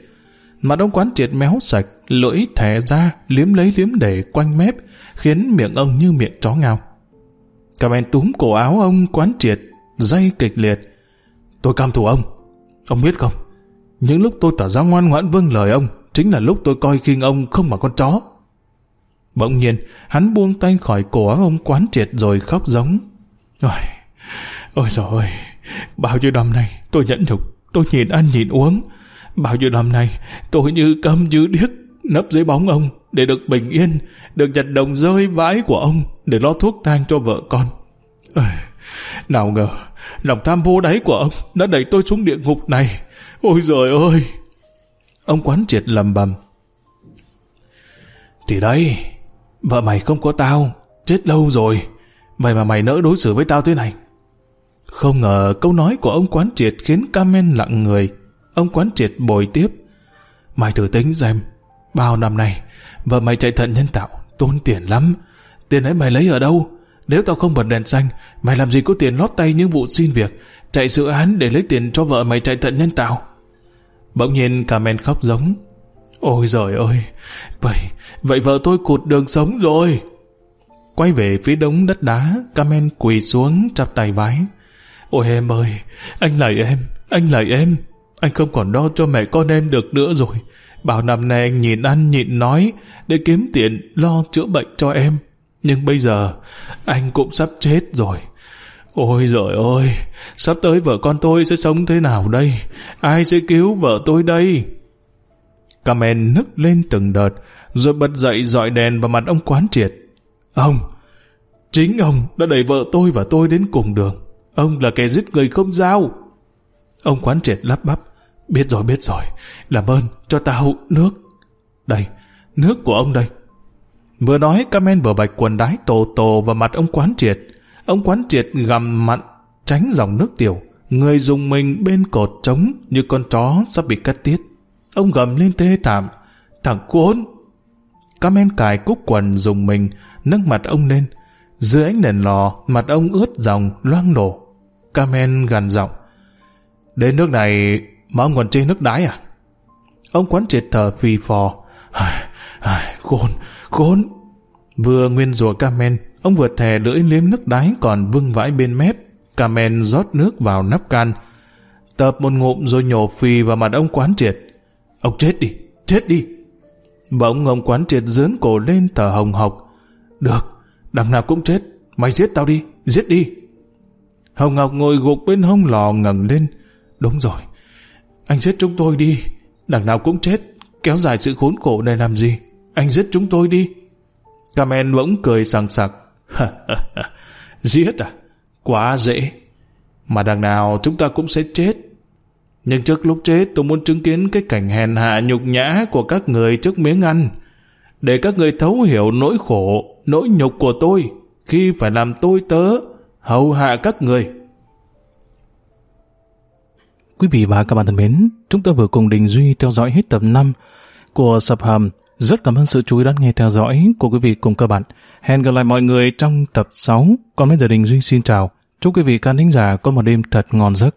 mà ông quán triệt méo sạch, lưỡi thẻ ra, liếm lấy liếm để quanh mép, khiến miệng ông như miệng chó ngao. Carmen túm cổ áo ông quán triệt, dây kịch liệt. Tôi cam thủ ông. Ông biết không? Những lúc tôi tỏ ra ngoan ngoãn vâng lời ông, chính là lúc tôi coi khinh ông không mà con chó. Bỗng nhiên, hắn buông tay khỏi cổ áo ông quán triệt rồi khóc giống. Ôi, ôi rồi bao nhiêu năm nay tôi nhẫn nhục, tôi nhịn ăn nhịn uống. Bao nhiêu năm nay tôi như câm như điếc, nấp dưới bóng ông để được bình yên, được nhặt đồng rơi vãi của ông để lo thuốc tang cho vợ con. ơi, nào ngờ, lòng tham vô đáy của ông đã đẩy tôi xuống địa ngục này. Ôi giời ơi! Ông quán triệt lầm bầm. Thì đây, vợ mày không có tao, chết lâu rồi. Vậy mà mày nỡ đối xử với tao thế này. Không ngờ câu nói của ông quán triệt khiến Carmen lặng người. Ông quán triệt bồi tiếp. Mày thử tính xem, bao năm nay, vợ mày chạy thận nhân tạo, tốn tiền lắm. Tiền ấy mày lấy ở đâu? Nếu tao không bật đèn xanh, mày làm gì có tiền lót tay những vụ xin việc, chạy dự án để lấy tiền cho vợ mày chạy thận nhân tạo. Bỗng nhiên Carmen khóc giống. Ôi giời ơi, vậy, vậy vợ tôi cụt đường sống rồi. Quay về phía đống đất đá, Carmen quỳ xuống chắp tay vái. Ôi em ơi, anh lạy em, anh lạy em. Anh không còn lo cho mẹ con em được nữa rồi. Bảo năm nay anh nhìn ăn nhịn nói để kiếm tiền lo chữa bệnh cho em. Nhưng bây giờ anh cũng sắp chết rồi. Ôi giời ơi, sắp tới vợ con tôi sẽ sống thế nào đây? Ai sẽ cứu vợ tôi đây? Carmen nức lên từng đợt, rồi bật dậy dọi đèn vào mặt ông quán triệt. Ông, Chính ông đã đẩy vợ tôi và tôi đến cùng đường. Ông là kẻ giết người không giao. Ông quán triệt lắp bắp. Biết rồi, biết rồi. Làm ơn, cho tao nước. Đây, nước của ông đây. Vừa nói, Carmen vừa bạch quần đái tổ tổ vào mặt ông quán triệt. Ông quán triệt gầm mặn, tránh dòng nước tiểu. Người dùng mình bên cột trống như con chó sắp bị cắt tiết. Ông gầm lên tê thảm. Thằng cuốn! Carmen cài cúc quần dùng mình, nâng mặt ông lên. Dưới ánh đèn lò, mặt ông ướt dòng, loang nổ. Carmen gằn giọng. Đến nước này mà ông còn chê nước đái à? Ông quán triệt thở phì phò. Ai, ai, khốn, khốn. Vừa nguyên rùa Carmen, ông vừa thè lưỡi liếm nước đái còn vương vãi bên mép. Carmen rót nước vào nắp can. Tập một ngụm rồi nhổ phì vào mặt ông quán triệt. Ông chết đi, chết đi. Bỗng ông quán triệt dướn cổ lên thở hồng hộc. Được, đằng nào cũng chết. Mày giết tao đi, giết đi. Hồng Ngọc ngồi gục bên hông lò ngẩng lên. Đúng rồi, anh giết chúng tôi đi. Đằng nào cũng chết, kéo dài sự khốn khổ này làm gì? Anh giết chúng tôi đi. Carmen bỗng cười sằng sặc. giết à? Quá dễ. Mà đằng nào chúng ta cũng sẽ chết. Nhưng trước lúc chết tôi muốn chứng kiến cái cảnh hèn hạ nhục nhã của các người trước miếng ăn. Để các người thấu hiểu nỗi khổ, nỗi nhục của tôi khi phải làm tôi tớ, hầu hạ các người. Quý vị và các bạn thân mến, chúng ta vừa cùng Đình Duy theo dõi hết tập 5 của Sập Hầm. Rất cảm ơn sự chú ý đón nghe theo dõi của quý vị cùng các bạn. Hẹn gặp lại mọi người trong tập 6. Còn bây giờ Đình Duy xin chào. Chúc quý vị khán thính giả có một đêm thật ngon giấc.